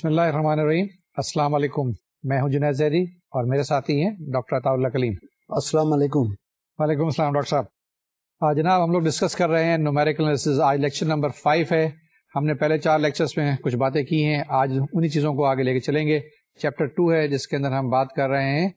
بسم اللہ الرحمن الرحیم۔ السلام علیکم۔ میں ہوں جنید زیدی اور میرے ساتھی ہیں ڈاکٹر عطا اللہ کلیم۔ السلام علیکم۔ وعلیکم السلام ڈاکٹر صاحب۔ جناب ہم لوگ ڈسکس کر رہے ہیں نومیریکل آج لیکچر نمبر فائیو ہے۔ ہم نے پہلے چار لیکچرز میں کچھ باتیں کی ہیں۔ آج انہی چیزوں کو آگے لے کے چلیں گے۔ چیپٹر ٹو ہے جس کے اندر ہم بات کر رہے ہیں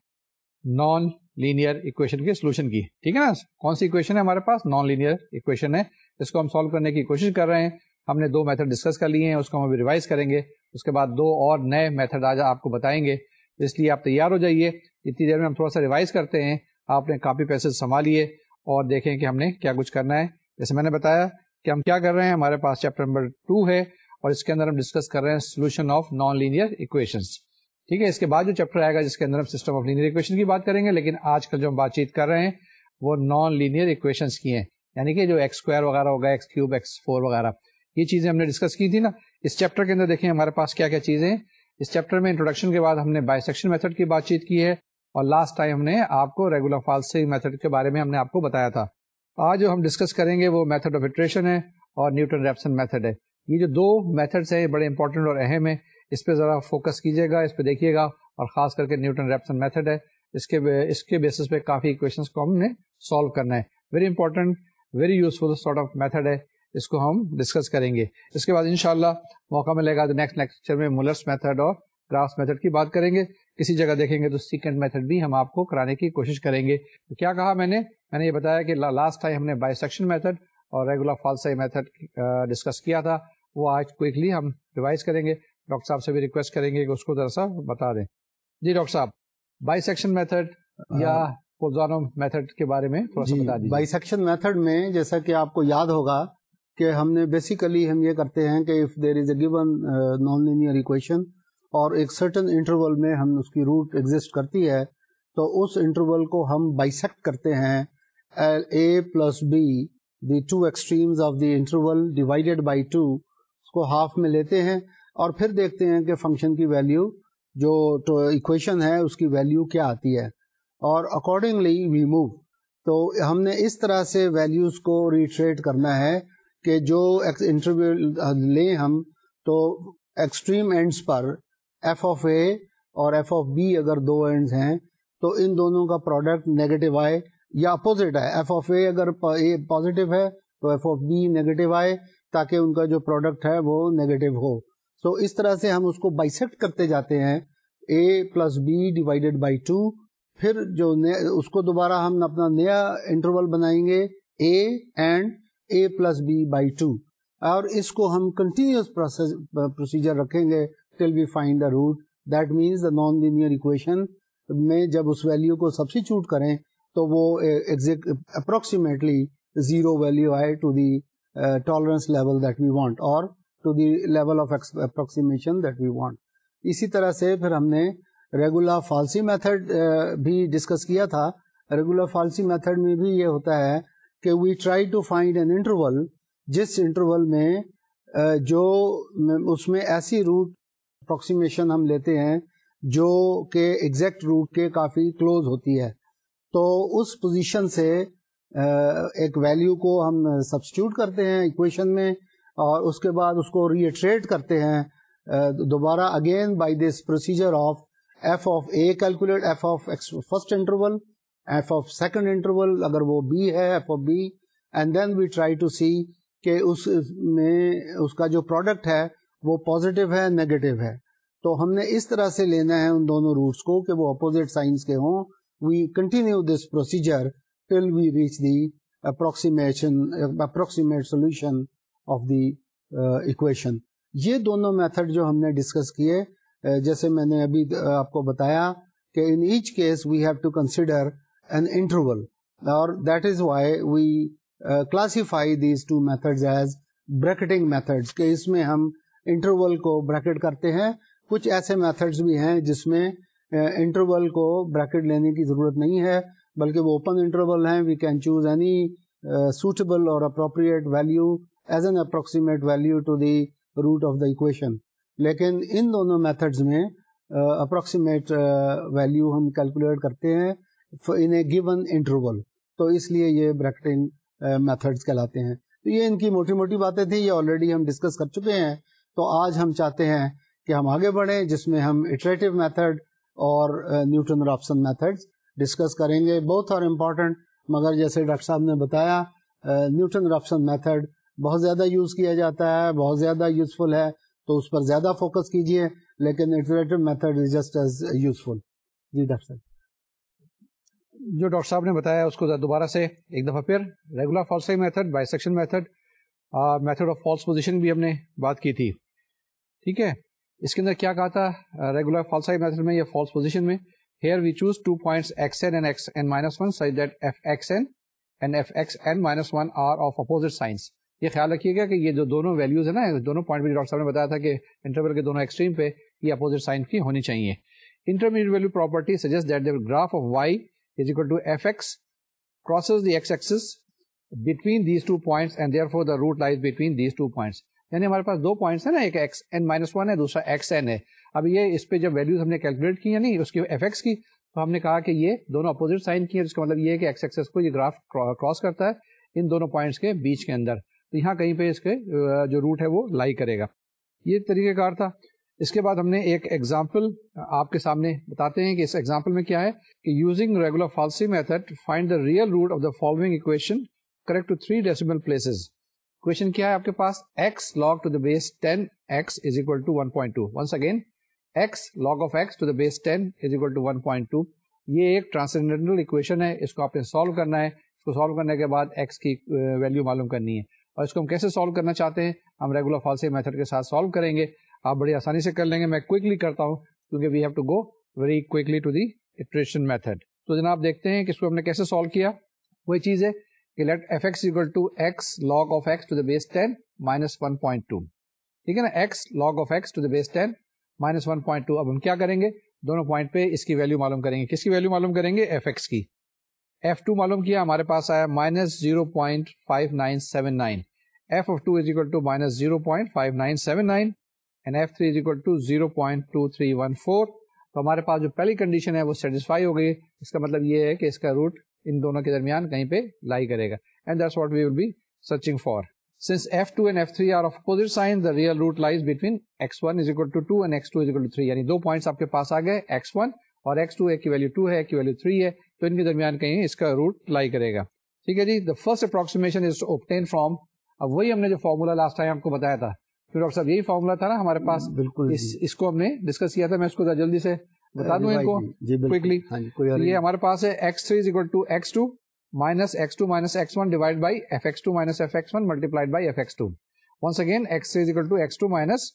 نان لینئر اکویشن کے سولوشن کی۔ ٹھیک ہے نا؟ کون سی اکویشن ہے ہمارے پاس؟ نان لینئر اکویشن ہے۔ اس کو ہم سالو کرنے کی کوشش کر رہے ہیں۔ ہم نے دو میتھڈ ڈسکس کر لیے ہیں اس کو ہم ابھی ریوائز کریں گے۔ اس کے بعد دو اور نئے میتھڈ آج آپ کو بتائیں گے اس لیے آپ تیار ہو جائیے۔ اتنی دیر میں ہم تھوڑا سا ریوائز کرتے ہیں۔ آپ نے کاپی پیسے سنبھالیے اور دیکھیں کہ ہم نے کیا کچھ کرنا ہے۔ جیسے میں نے بتایا کہ ہم کیا کر رہے ہیں، ہمارے پاس چیپٹر نمبر ٹو ہے اور اس کے اندر ہم ڈسکس کر رہے ہیں solution of non linear equations ٹھیک ہے، اس کے بعد جو چیپٹر آئے گا، جس کے اندر ہم سسٹم آف لینئر اکویشن کی بات کریں گے، لیکن آج کل جو ہم بات چیت کر رہے ہیں، وہ نان لینئر اکویشنس کی ہیں۔ یعنی کہ جو ایکس اسکوائر وغیرہ ہوگا ایکس کیوب ایکس فور وغیرہ، یہ چیزیں ہم نے ڈسکس کی تھی نا۔ اس چیپٹر کے اندر دیکھیں ہمارے پاس کیا کیا چیزیں اس چیپٹر میں انٹروڈکشن کے بعد ہم نے بائی سیکشن میتھڈ کی بات چیت کی ہے اور لاسٹ ٹائم ہم نے آپ کو ریگولر فالسی میتھڈ کے بارے میں ہم نے آپ کو بتایا تھا۔ آج جو ہم ڈسکس کریں گے وہ میتھڈ آف اٹریشن ہے اور نیوٹن ریپسن میتھڈ ہے۔ یہ جو دو میتھڈس ہیں بڑے امپورٹنٹ اور اہم ہیں۔ اس پہ ذرا فوکس کیجیے گا، اس پہ دیکھیے گا اور خاص کر کے نیوٹن ریپسن میتھڈ ہے۔ اس کے اس کے بیسس پہ کافی کوشچنس کو ہم نے سالو کرنا ہے۔ Very important very useful sort of method ہے۔ اس کو ہم ڈسکس کریں گے۔ اس کے بعد انشاءاللہ موقع ملے گا تو نیکسٹ لیکچر میں مولرس میتھڈ اور گراس میتھڈ کی بات کریں گے۔ کسی جگہ دیکھیں گے تو سیکنڈ میتھڈ بھی ہم آپ کو کرانے کی کوشش کریں گے۔ تو کیا کہا میں نے؟ میں نے یہ بتایا کہ لاسٹ ٹائم ہم نے بائی سیکشن میتھڈ اور ریگولر فالسائی میتھڈ ڈسکس کیا تھا۔ وہ آج کوئکلی ہم ریوائز کریں گے۔ ڈاکٹر صاحب سے بھی ریکویسٹ کریں گے کہ اس کو ذرا سا بتا دیں۔ جی ڈاکٹر صاحب بائی سیکشن میتھڈ یا میتھڈ کے بارے میں تھوڑا سا بتا دیجیے بائی سیکشن میتھڈ میں جیسا کہ آپ کو یاد ہوگا کہ ہم نے بیسیکلی ہم یہ کرتے ہیں کہ if there is a given non linear equation اور ایک سرٹن انٹرول میں ہم اس کی روٹ ایگزسٹ کرتی ہے، تو اس انٹرول کو ہم بائیسیکٹ کرتے ہیں A plus B the two extremes of the interval divided by two اس کو ہاف میں لیتے ہیں اور پھر دیکھتے ہیں کہ فنکشن کی ویلیو جو اکویشن ہے، اس کی ویلیو کیا آتی ہے۔ اور اکارڈنگلی وی موو تو ہم نے اس طرح سے ویلیوز کو ریٹریٹ کرنا ہے۔ کہ جو انٹرویو لیں ہم، تو ایکسٹریم اینڈس پر ایف آف اے اور ایف آف بی اگر دو اینڈز ہیں، تو ان دونوں کا پروڈکٹ نیگیٹو آئے یا اپوزٹ ہے ایف آف اے اگر پازیٹیو ہے، تو ایف آف بی نیگیٹو آئے تاکہ ان کا جو پروڈکٹ ہے وہ نیگیٹو ہو۔ تو اس طرح سے ہم اس کو بائیسیکٹ کرتے جاتے ہیں۔ A plus B divided by two پھر جو اس کو دوبارہ ہم اپنا نیا انٹرول بنائیں گے۔ A and A plus B by two اور اس کو ہم کنٹینیوس پروسیجر رکھیں گے till we find the root that means the non linear equation میں جب اس ویلیو کو سبسٹیچیوٹ کریں تو وہ اپروکسیمیٹلی زیرو ویلیو آئے to the tolerance level that we want اور to the level of approximation that we want اسی طرح سے پھر ہم نے ریگولر فالسی میتھڈ بھی ڈسکس کیا تھا. ریگولر فالسی میتھڈ میں بھی یہ ہوتا ہے کہ we try to find an interval جس انٹرول میں جو اس میں ایسی روٹ اپروکسیمیشن ہم لیتے ہیں جو کہ ایگزیکٹ روٹ کے کافی کلوز ہوتی ہے۔ تو اس پوزیشن سے ایک ویلیو کو ہم سبسٹیوٹ کرتے ہیں اکویشن میں اور اس کے بعد اس کو ریٹریٹ کرتے ہیں۔ دوبارہ again by this procedure of F of A calculate F of first interval F of second interval اگر وہ بی ہے F of B and then we try to see کہ اس میں اس کا جو پروڈکٹ ہے، وہ پازیٹیو ہے نیگیٹو ہے. تو ہم نے اس طرح سے لینا ہے ان دونوں روٹس کو کہ وہ اپوزٹ سائنس کے ہوں. We continue this procedure till we reach the approximation approximate solution of the equation یہ دونوں میتھڈ جو ہم نے ڈسکس کیے uh, جیسے میں نے ابھی uh, آپ کو بتایا کہ in each case we have to consider an interval اور that is why we classify these two method as bracketing methods کہ اس میں ہم انٹرول کو بریکٹ کرتے ہیں. کچھ ایسے میتھڈس بھی ہیں جس میں uh, انٹرول کو بریکٹ لینے کی ضرورت نہیں ہے، بلکہ وہ اوپن انٹرول ہیں. We can choose any suitable or appropriate value as an approximate value to the root of the equation لیکن ان دونوں میتھڈز میں uh, اپروکسیمیٹ ویلیو uh, ہم کیلکولیٹ کرتے ہیں. ان اے گیون انٹرول تو اس لیے یہ بریکٹنگ میتھڈس uh, کہلاتے ہیں۔ تو یہ ان کی موٹی موٹی باتیں تھیں، یہ آلریڈی ہم ڈسکس کر چکے ہیں۔ تو آج ہم چاہتے ہیں کہ ہم آگے بڑھیں، جس میں ہم اٹریٹو میتھڈ اور نیوٹن رابسن میتھڈ ڈسکس کریں گے۔ بہت اور امپورٹنٹ مگر جیسے ڈاکٹر صاحب نے بتایا نیوٹن رابسن میتھڈ بہت زیادہ یوز کیا جاتا ہے، بہت زیادہ یوزفل ہے۔ تو اس پر زیادہ فوکس کیجیے لیکن iterative method is just as useful G doctor صاحب۔ جو ڈاکٹر صاحب نے بتایا اس کو دوبارہ سے ایک دفعہ پھر regula falsi method bisection method method of false position بھی ہم نے بات کی تھی۔ ٹھیک ہے؟ اس کے اندر کیا کہا تھا؟ ریگولر فالسائی میتھڈ میں یا فالس پوزیشن میں؟ Here we choose two points x n and x n minus one such that f x n and f x n minus one are of opposite signs یہ خیال رکھیے گا کہ یہ جو دونوں ویلیوز ہیں نا، دونوں پوائنٹ بھی ڈاکٹر صاحب نے بتایا تھا کہ انٹرول کے دونوں ایکسٹریم پہ یہ اپوزٹ سائن کی ہونی چاہیے۔ Intermediate value property suggest that the graph of y is equal to fx crosses the x-axis between these two points and therefore the root lies between these two points. یعنی ہمارے پاس دو points ہیں نا، ایک x N minus one ہے، دوسرا x N ہے۔ اب یہ اس پہ جب ویلوز ہم نے کیلکولیٹ کی یعنی اس کی ایف ایکس کی، تو ہم نے کہا کہ یہ دونوں اپوزٹ سائن کی ہے جس کا مطلب یہ ہے کہ ایکس ایکسس کو یہ گراف کراس کرتا ہے ان دونوں پوائنٹس کے بیچ کے اندر۔ تو یہاں کہیں پہ اس کے جو روٹ ہے وہ لائی کرے گا۔ یہ طریقہ کار تھا۔ اس کے بعد ہم نے ایک ایگزامپل آپ کے سامنے بتاتے ہیں کہ اس ایگزامپل میں کیا ہے کہ using regula falsi method find the real root of the following equation correct to three decimal places equation کیا ہے آپ کے پاس؟ X log to the base ten x is equal to one point two once again x log of x to the base ten is equal to one point two یہ ایک ٹرانسینڈنٹل equation ہے، اس کو آپ نے سالو کرنا ہے۔ اس کو سالو کرنے کے بعد ایکس کی uh, ویلو معلوم کرنی ہے۔ اور اس کو ہم کیسے سالو کرنا چاہتے ہیں؟ ہم ریگولر فالسی میتھڈ کے ساتھ سالو کریں گے۔ آپ بڑی آسانی سے کر لیں گے۔ میں کوکلی کرتا ہوں کیونکہ we have to go very quickly to the iteration method تو جناب دیکھتے ہیں کہ اس کو ہم نے کیسے سالو کیا۔ وہی چیز ہے کہ let f x equal to x log of x to the base ten minus one point two ٹھیک ہے نا؟ X log of x to the base ten minus one point two اب ہم کیا کریں گے؟ دونوں پوائنٹ پہ اس کی ویلو معلوم کریں گے۔ کس کی ویلو معلوم کریں گے؟ ایف ایکس کی۔ ایف ٹو معلوم کیا؟ ہمارے پاس آیا minus zero point five nine seven nine f of two is equal to minus zero point five nine seven nine and f three is equal to zero point two three one four تو ہمارے پاس جو پہلی condition ہے وہ satisfy ہو گئی. اس کا مطلب یہ ہے کہ اس کا روٹ ان دونوں کے درمیان کہیں پہ لائی کرے گا. And that's what we will be searching for since f two and f three are of opposite sign the real root lies between x one is equal to two and x two is equal to three یعنی دو points آپ کے پاس آ گئے x one اور x two ایک کی ویلو ٹو ہے ایک کی ویلو تھری ہے. تو ان کے درمیان کہیں اس کا روٹ لائی کرے گا. ٹھیک ہے جی؟ The first approximation is obtained from اب وہی ہم نے جو فارمولا لاسٹ ٹائم آپ کو بتایا تھا. پھر ڈاکٹر صاحب یہی فارمولا تھا نا ہمارے پاس۔ بالکل اس, جی۔ کو ہم نے ڈسکس کیا تھا میں اس کو جلدی سے بتا دوں ان کو ہاں جی، یہ ہمارے پاس ہے x three is equal to x two minus x two minus x one divide by f x two minus f x one multiplied by f x two once again x three is equal to x two minus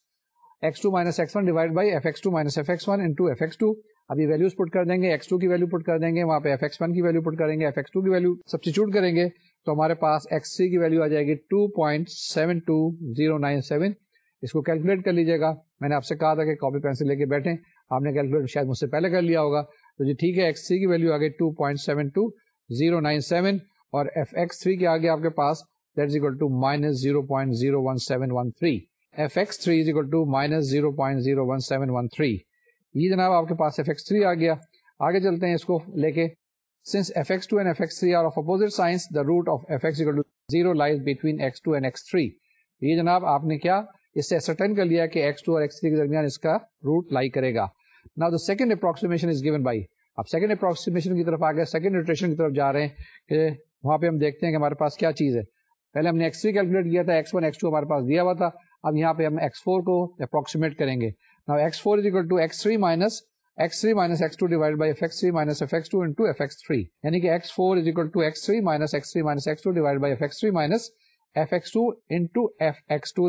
x two minus x one divide by f x two minus f x one into f x two ابھی values put کر دیں گے x two کی value پٹ کر دیں گے وہاں پہ ایف ایکس ون کی ویلو پٹ کریں گے ایف ایکس ٹو کی ویلو سبسٹیچیوٹ کریں گے تو ہمارے پاس ایکس تھری کی ویلو آ جائے گی two point seven two zero nine seven اس کو کیلکولیٹ کر لیجیے گا۔ میں نے آپ سے کہا تھا کہ کاپی پینسل لے کے بیٹھے آپ نے کیلکولیٹ شاید مجھ سے پہلے کر لیا ہوگا۔ تو جی ٹھیک ہے ایکس تھری کی ویلو آگے two point seven two zero nine seven اور ایف ایکس تھری کے آگے آپ کے پاس that is equal to minus zero point zero one seven one three f x three is equal to minus zero point zero one seven one three یہ جناب آپ کے پاس ایف ایکس تھری آ گیا۔ آگے چلتے ہیں اس کو لے کے۔ Since f x two and f x three are of opposite signs the root of f x equal to zero lies between x two and x three یہ جناب آپ نے کیا؟ اس سے سرٹن کر لیا کہ ایکس ٹو اور ایکس تھری کے درمیان اس کا روٹ لائی کرے گا۔ نا the second approximation is given by اب سیکنڈ اپروکسیمیشن کی طرف آ گئے سیکنڈ روٹیشن کی طرف جا رہے ہیں کہ وہاں پہ ہم دیکھتے ہیں کہ ہمارے پاس کیا چیز ہے۔ پہلے ہم نے ایکس تھری کیلکولیٹ کیا تھا ایکس ون ایکس ٹو ہمارے پاس دیا ہوا تھا۔ اب یہاں پہ ہم ایکس فور کو اپروکسیمیٹ کریں گے۔ نا x four is equal to x three minus x three minus x two divide by f x three minus f x two into f x three یعنی کہ x four is equal to x three minus x three minus x two divide by f x three minus f x two into f x two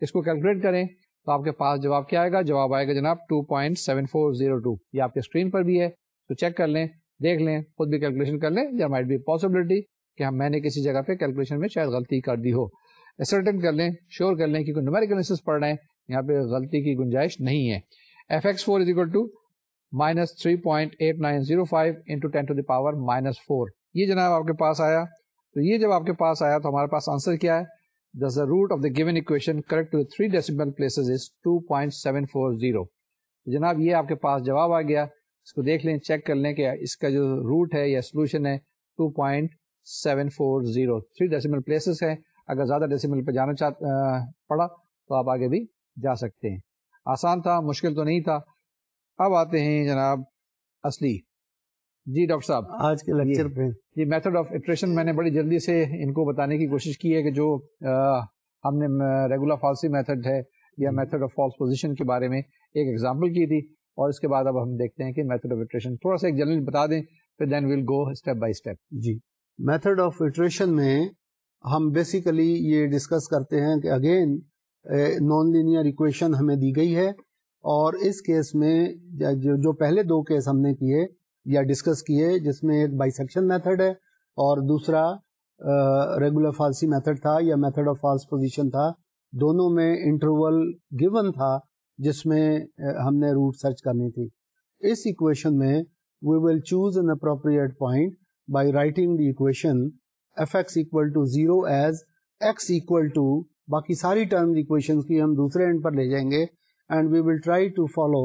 اس کو calculate کریں تو آپ کے پاس جواب کیا آئے گا؟ جواب آئے گا جناب 2.7402 یہ آپ کے اسکرین پر بھی ہے، تو چیک کر لیں، دیکھ لیں، خود بھی کیلکولیشن کر لیں یا مائٹ بی پاسبلٹی کہ ہم میں نے کسی جگہ پہ کیلکولیشن میں شاید غلطی کر دی ہو۔ ایسرٹن کر لیں، شیور کر لیں کیونکہ نومیریکل پڑھ رہے ہیں، یہاں پہ غلطی کی گنجائش نہیں ہے۔ F x four is equal to minus three point eight nine zero five into ten to the power minus four یہ جناب آپ کے پاس آیا، تو یہ جب آپ کے پاس آیا تو ہمارے پاس آنسر کیا ہے؟ The root of the given equation correct to the three decimal places is 2.740 جناب، یہ آپ کے پاس جواب آ گیا۔ اس کو دیکھ لیں چیک کر لیں کہ اس کا جو روٹ ہے یا سولوشن ہے 2.740 تھری ڈیسیمل پلیسز ہے اگر زیادہ ڈیسیمل پہ جانا چاہ پڑا تو آپ آگے بھی جا سکتے ہیں۔ آسان تھا، مشکل تو نہیں تھا۔ اب آتے ہیں جناب، اصلی۔ جی ڈاکٹر صاحب۔ آج کے لیکچر پہ۔ یہ میتھڈ آف اٹریشن میں نے بڑی جلدی سے ان کو بتانے کی کوشش کی ہے کہ جو ہم نے ریگولر فالسی میتھڈ ہے یا میتھڈ آف فالس پوزیشن کے بارے میں ایک ایگزامپل کی تھی اور اس کے بعد اب ہم دیکھتے ہیں کہ میتھڈ آف اٹریشن تھوڑا سا ایک جنرل بتا دیں پھر then will go step by step G. Method of iteration میں ہم بیسیکلی یہ ڈسکس کرتے ہیں کہ اگین نان لینئر اکویشن ہمیں دی گئی ہے اور اس کیس میں جو پہلے دو کیس ہم نے کیے یا ڈسکس کیے جس میں ایک بائی سیکشن میتھڈ ہے اور دوسرا ریگولر فالسی میتھڈ تھا یا میتھڈ آف فالس پوزیشن تھا۔ دونوں میں انٹرول گیون تھا جس میں ہم نے روٹ سرچ کرنی تھی۔ اس اکویشن میں we will choose an appropriate point by writing the equation f x equal to zero as x equal to باقی ساری ٹرم اکویشن کی ہم دوسرے اینڈ پر لے جائیں گے۔ And we will try to follow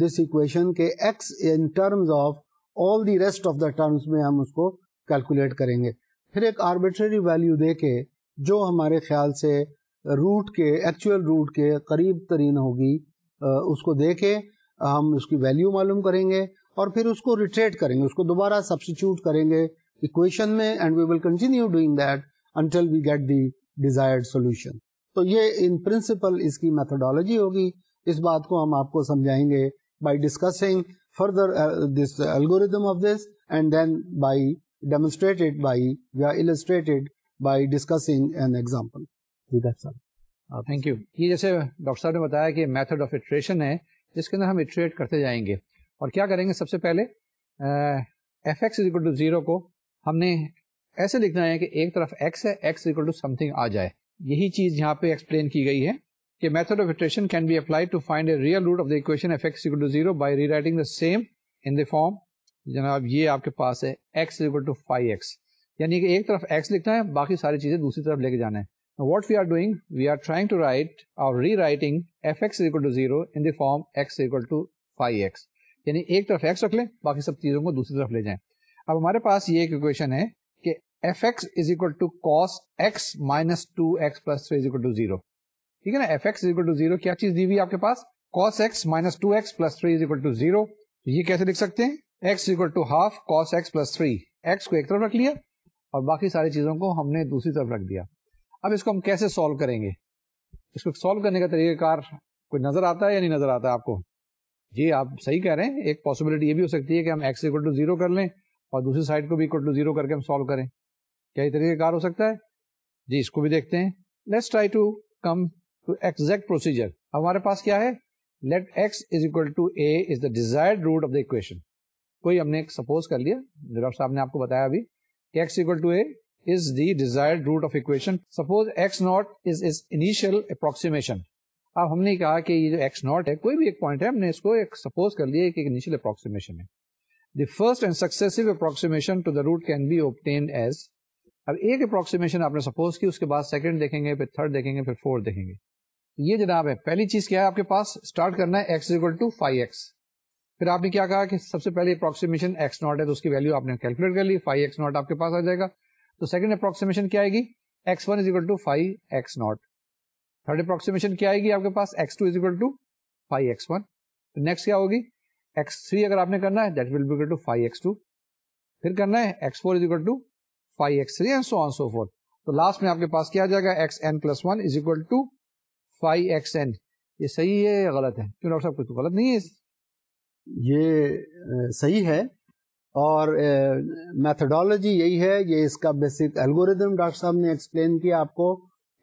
this equation کے x in terms of all the rest of the terms میں ہم اس کو کیلکولیٹ کریں گے۔ پھر ایک آربیٹری ویلو دے کے جو ہمارے خیال سے روٹ کے ایکچوئل روٹ کے قریب ترین ہوگی uh, اس کو دے کے ہم اس کی ویلیو معلوم کریں گے اور پھر اس کو ریٹریٹ کریں گے، اس کو دوبارہ سبسٹیچیوٹ کریں گے اکویشن میں and we will continue doing that until we get the desired solution تو یہ ان پرنسپل اس کی میتھڈالوجی ہوگی۔ اس بات کو ہم آپ کو سمجھائیں گے by discussing further this algorithm of this and then by demonstrated by یا illustrated by discussing an example thank you یہ جیسے ڈاکٹر صاحب نے بتایا کہ میتھڈ آف اٹریشن ہے جس کے اندر ہم اٹریٹ کرتے جائیں گے۔ اور کیا کریں گے سب سے پہلے؟ F x equal to zero کو ہم نے ایسے لکھنا ہے کہ ایک طرف ایکس ہے x equal to something آ جائے۔ یہی چیز یہاں پہ ایکسپلین کی گئی ہے۔ کہ method of iteration can be apply to find a real root of the equation f x equal to zero by rewriting the same in the form جناب یہ آپ کے پاس ہے x equal to phi x یعنی کہ ایک طرف ایکس لکھنا ہے باقی ساری چیزیں دوسری طرف لے کے جانا ہے what we are doing we are trying to write or rewriting f x equal to zero in the form x equal to phi x یعنی ایک طرف ایکس رکھ لیں باقی سب چیزوں کو دوسری طرف لے جائیں اب ہمارے پاس یہ ایک اکویشن ہے کہ f x is equal to cos x minus two x plus three is equal to zero ٹھیک ہے نا؟ ایف ایکس ٹو زیرو کیا چیز دی ہوئی آپ کے پاس؟ Cos x minus two x plus three is equal to zero یہ کیسے لکھ سکتے ہیں؟ X equal to half cos x plus three x کو ایک طرف رکھ لیا اور باقی ساری چیزوں کو ہم نے دوسری طرف رکھ دیا۔ اب اس کو ہم کیسے سالو کریں گے؟ اس کو سالو کرنے کا طریقہ کار کوئی نظر آتا ہے یا نہیں نظر آتا ہے آپ کو؟ جی آپ صحیح کہہ رہے ہیں۔ ایک پاسبلٹی یہ بھی ہو سکتی ہے کہ ہم ایکس اکول ٹو زیرو کر لیں اور دوسری سائڈ کو بھی اکول ٹو زیرو کر کے ہم سالو کریں۔ کیا یہ طریقہ کار ہو سکتا ہے؟ جی اس کو بھی دیکھتے ہیں۔ Let's try to come to exact procedure ہمارے پاس کیا ہے؟ Let x is equal to a is the desire root of the equation کوئی ہم نے سپوز کر لیا؟ ڈاکٹر صاحب نے آپ کو بتایا ابھی کہ x equal to a is the desired root of equation. Suppose x naught is its initial approximation. اب ہم نے کہا کہ یہ جو ایکس ناٹ ہے، کوئی بھی ایک پوائنٹ ہے، ہم نے اس کو ایک سپوز کر لیا کہ ایک انیشیل اپروکسیمیشن ہے۔ The first and successive approximation to the root can be obtained as اب ایک اپروکسیمیشن آپ نے سپوز کی، اس کے بعد سیکنڈ دیکھیں گے، پھر تھرڈ دیکھیں گے، پھر فورتھ دیکھیں گے۔ یہ جناب ہے، پہلی چیز کیا ہے آپ کے پاس؟ اسٹارٹ کرنا ہے x equal to phi x پھر آپ نے کیا کہا کہ سب سے پہلے اپروکسیمیشن ایکس ناٹ ہے تو اس کی ویلو آپ نے کیلکولیٹ کر لی فائیو ایکس ناٹ آپ کے پاس آ جائے گا۔ تو سیکنڈ اپروکسیمیشن کیا آئے گی؟ X one is equal to phi x not third approximation کیا آئے گی آپ کے پاس؟ X two is equal to phi x one next کیا ہوگی؟ ایکس تھری اگر آپ نے کرنا ہے that will be to phi x two پھر کرنا ہے x four is equal to phi x three and so on so forth تو لاسٹ میں آپ کے پاس کیا جائے گا؟ X n plus one is equal to phi x n یہ صحیح ہے یا غلط ہے؟ کیوں ڈاکٹر صاحب، کچھ غلط نہیں ہے یہ صحیح ہے اور میتھڈالوجی یہی ہے، یہ اس کا بیسک الگوریدم ڈاکٹر صاحب نے ایکسپلین کیا آپ کو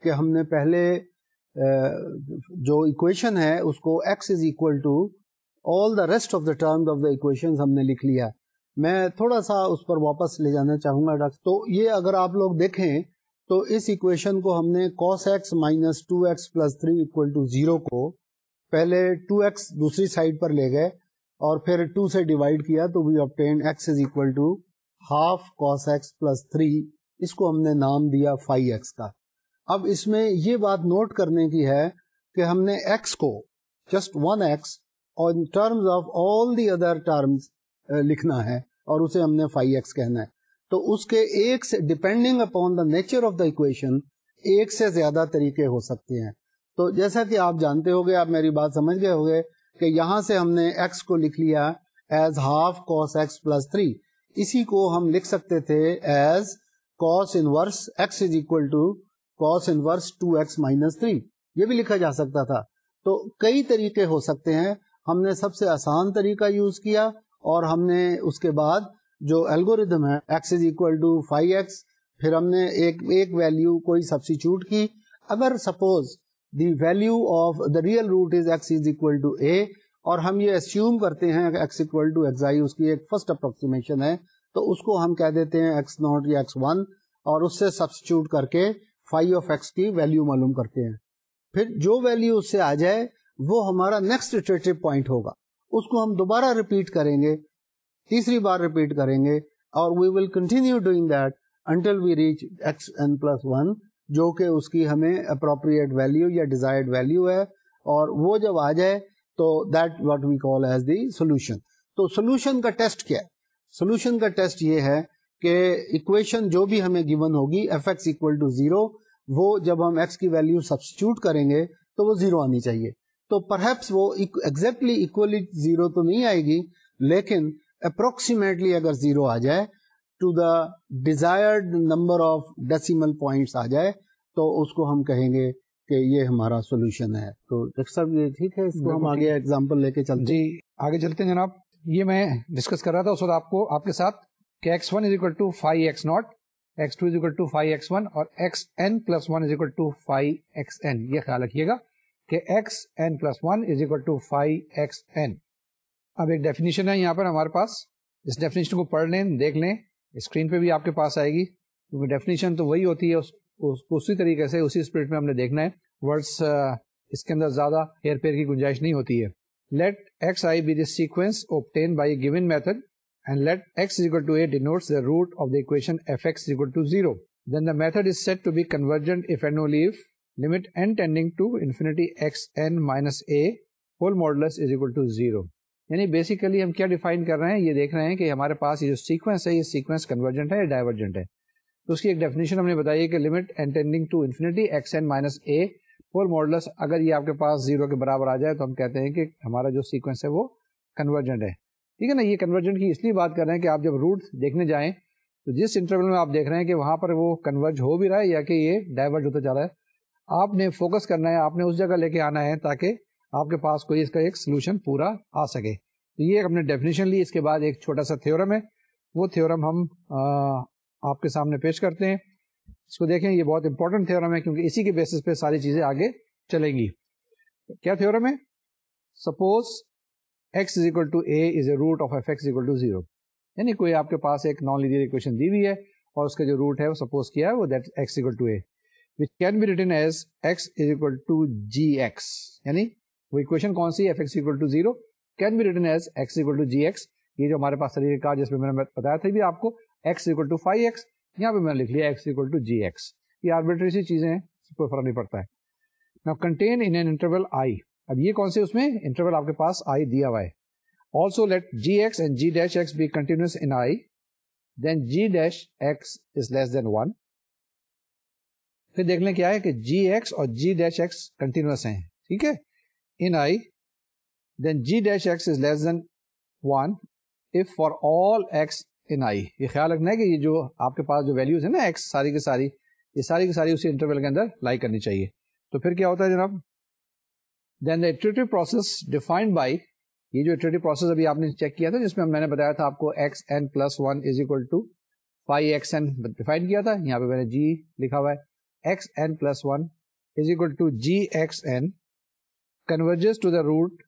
کہ ہم نے پہلے جو اکویشن ہے اس کو x is equal to all the rest of the term of the equation ہم نے لکھ لیا۔ میں تھوڑا سا اس پر واپس لے جانا چاہوں گا ڈاکٹر۔ تو یہ اگر آپ لوگ دیکھیں تو اس اکویشن کو ہم نے cos x minus two x plus three equal to zero کو پہلے ٹو ایکس دوسری سائڈ پر لے گئے اور پھر ٹو سے ڈیوائڈ کیا تو we obtain x is equal to half cos x plus three اس کو ہم نے نام دیا فائیو ایکس کا۔ اب اس میں یہ بات نوٹ کرنے کی ہے کہ ہم نے ایکس کو جسٹ ون ایکس اور terms of all the other terms لکھنا ہے اور اسے ہم نے فائیو ایکس کہنا ہے۔ تو اس کے ایک سے depending upon the nature of the equation ایک سے زیادہ طریقے ہو سکتے ہیں۔ تو جیسا کہ آپ جانتے ہو گے آپ میری بات سمجھ گئے ہو گے کہ یہاں سے ہم نے ایکس کو لکھ لیا as half cos x plus three اسی کو ہم لکھ سکتے تھے as cos inverse x is equal to cos inverse two x minus three یہ بھی لکھا جا سکتا تھا۔ تو کئی طریقے ہو سکتے ہیں۔ ہم نے سب سے آسان طریقہ یوز کیا اور ہم نے اس کے بعد جو الگوریدم ہے x is equal to phi x پھر ہم نے ایک ایک ویلو کوئی سبسٹیچیوٹ کی۔ اگر suppose the value of the real root is x is equal to a اور ہم یہ اسیوم کرتے ہیں x equal to x i اس کی ایک فرسٹ اپروکسیمیشن ہے، تو اس کو ہم کہہ دیتے ہیں ایکس ناٹ یا ایکس ون اور اس سے سبسٹیچیوٹ کر کے فائیو آف ایکس کی ویلو معلوم کرتے ہیں۔ پھر جو ویلو اس سے آ جائے، وہ ہمارا نیکسٹ اٹریٹو پوائنٹ ہوگا۔ اس کو ہم دوبارہ ریپیٹ کریں گے۔ تیسری بار ریپیٹ کریں گے اور we will continue doing that until we reach x n plus one جو کہ اس کی ہمیں اپروپریٹ ویلو یا ڈیزائرڈ ویلو ہے اور وہ جب آ جائے تو that what we call as the solution تو سولوشن کا ٹیسٹ کیا ہے؟ سولوشن کا ٹیسٹ یہ ہے کہ اکویشن جو بھی ہمیں گیون ہوگی f x equal to zero وہ جب ہم ایکس کی ویلو سبسٹیوٹ کریں گے تو وہ زیرو آنی چاہیے. تو پرہیپس وہ ایگزیکٹلی اکولی زیرو تو نہیں آئے گی، لیکن اپروکسیمیٹلی اگر زیرو آ جائے to the desired number of decimal points آ جائے تو اس کو ہم کہیں گے کہ یہ ہمارا سولوشن ہے۔ تو ڈاکٹر صاحب یہ ٹھیک ہے؟ اس کو ہم آگے ایگزامپل لے کے چلتے جی آگے چلتے ہیں جناب۔ یہ میں ڈسکس کر رہا تھا اس وقت آپ کو آپ کے ساتھ کہ x one is equal to phi x naught x two is equal to phi x one اور x n plus one is equal to phi x n یہ خیال رکھیے گا کہ x n plus one is equal to phi x n اب ایک definition ہے یہاں پر ہمارے پاس۔ اس ڈیفینیشن کو پڑھ لیں دیکھ لیں۔ اسکرین پہ بھی آپ کے پاس آئے گی۔ کیونکہ ڈیفینیشن تو وہی ہوتی ہے اس, اس, اسی طریقے سے اسی اسپرٹ میں ہم نے دیکھنا ہے۔ ورڈس اس کے اندر زیادہ ہیئر پیر کی گنجائش نہیں ہوتی ہے۔ Let x i be this sequence obtain by given method and let x equal to a denotes the root of the equation f x equal to zero then the method is said to be convergent if and only if limit n tending to infinity x n minus a whole modulus is equal to zero یعنی basically ہم کیا define کر رہے ہیں؟ یہ دیکھ رہے ہیں کہ ہمارے پاس یہ جو سیکوینس ہے، یہ سیکوینس کنورجنٹ ہے یا ڈائیورجنٹ ہے۔ تو اس کی ایک ڈیفینیشن ہم نے بتائی ہے کہ limit n tending to infinity x n minus a for modulus اگر یہ آپ کے پاس زیرو کے برابر آ جائے تو ہم کہتے ہیں کہ ہمارا جو سیکوینس ہے وہ کنورجنٹ ہے۔ ٹھیک ہے نا؟ یہ کنورجنٹ کی اس لیے بات کر رہے ہیں کہ آپ جب روٹ دیکھنے جائیں تو جس انٹرول میں آپ دیکھ رہے ہیں کہ وہاں پر وہ کنورج ہو بھی رہا ہے یا کہ یہ ڈائیورج ہوتا جا رہا ہے، آپ نے فوکس کرنا ہے، آپ نے اس جگہ لے کے آنا ہے تاکہ آپ کے پاس کوئی اس کا ایک سولوشن پورا آ سکے۔ تو یہ ہم نے ڈیفینیشن لی، اس کے بعد ایک چھوٹا سا تھیورم ہے۔ وہ تھیورم ہم آپ کے سامنے پیش کرتے ہیں۔ اس کو دیکھیں، یہ بہت امپورٹنٹ تھیورم ہے کیونکہ اسی کے بیسس پہ ساری چیزیں آگے چلیں گی۔ کیا تھیورم ہے؟ Suppose x is equal to a is a root of f x equal to zero یعنی کوئی آپ کے پاس ایک نان لیڈر اکویشن دی ہوئی ہے اور اس کا جو روٹ ہے وہ سپوز کیا ہے، وہ that x equal to a which can be written as x is equal to g x یعنی وہ اکویشن کون سی f x equal to zero can be written as x equal to g x یہ جو ہمارے پاس طریقہ کار جس میں میں نے بتایا تھا بھی آپ کو x equal to phi x یہاں پہ میں نے لکھ لیا x equal to g x یہ آربیٹری سی چیزیں ہیں کوئی فرق نہیں پڑتا ہے۔ نا contain in an interval I اب یہ کون سے اس میں انٹرول آپ کے پاس آئی دیا ہوا ہے۔ Also let g x and g dash x be continuous in I then g dash x is less than one پھر دیکھ لیں کیا ہے کہ جی ایکس اور جی ڈیش ایکس کنٹینیوس ہیں۔ ٹھیک ہے؟ In I then g dash x is less than one if for all x in I یہ خیال رکھنا ہے کہ یہ جو آپ کے پاس جو ویلوز ہیں نا ایکس ساری کی ساری، یہ ساری کی ساری اسی انٹرول کے اندر لائی کرنی چاہیے۔ تو پھر کیا ہوتا ہے جناب؟ Then the process defined by یہ جو پروسیس ابھی آپ نے چیک کیا تھا، جس میں میں نے بتایا تھا آپ کو x n plus one is equal to phi x n define کیا تھا۔ یہاں پہ میں نے جی لکھا ہوا ہے۔ X n plus one is equal to g x n converges to the root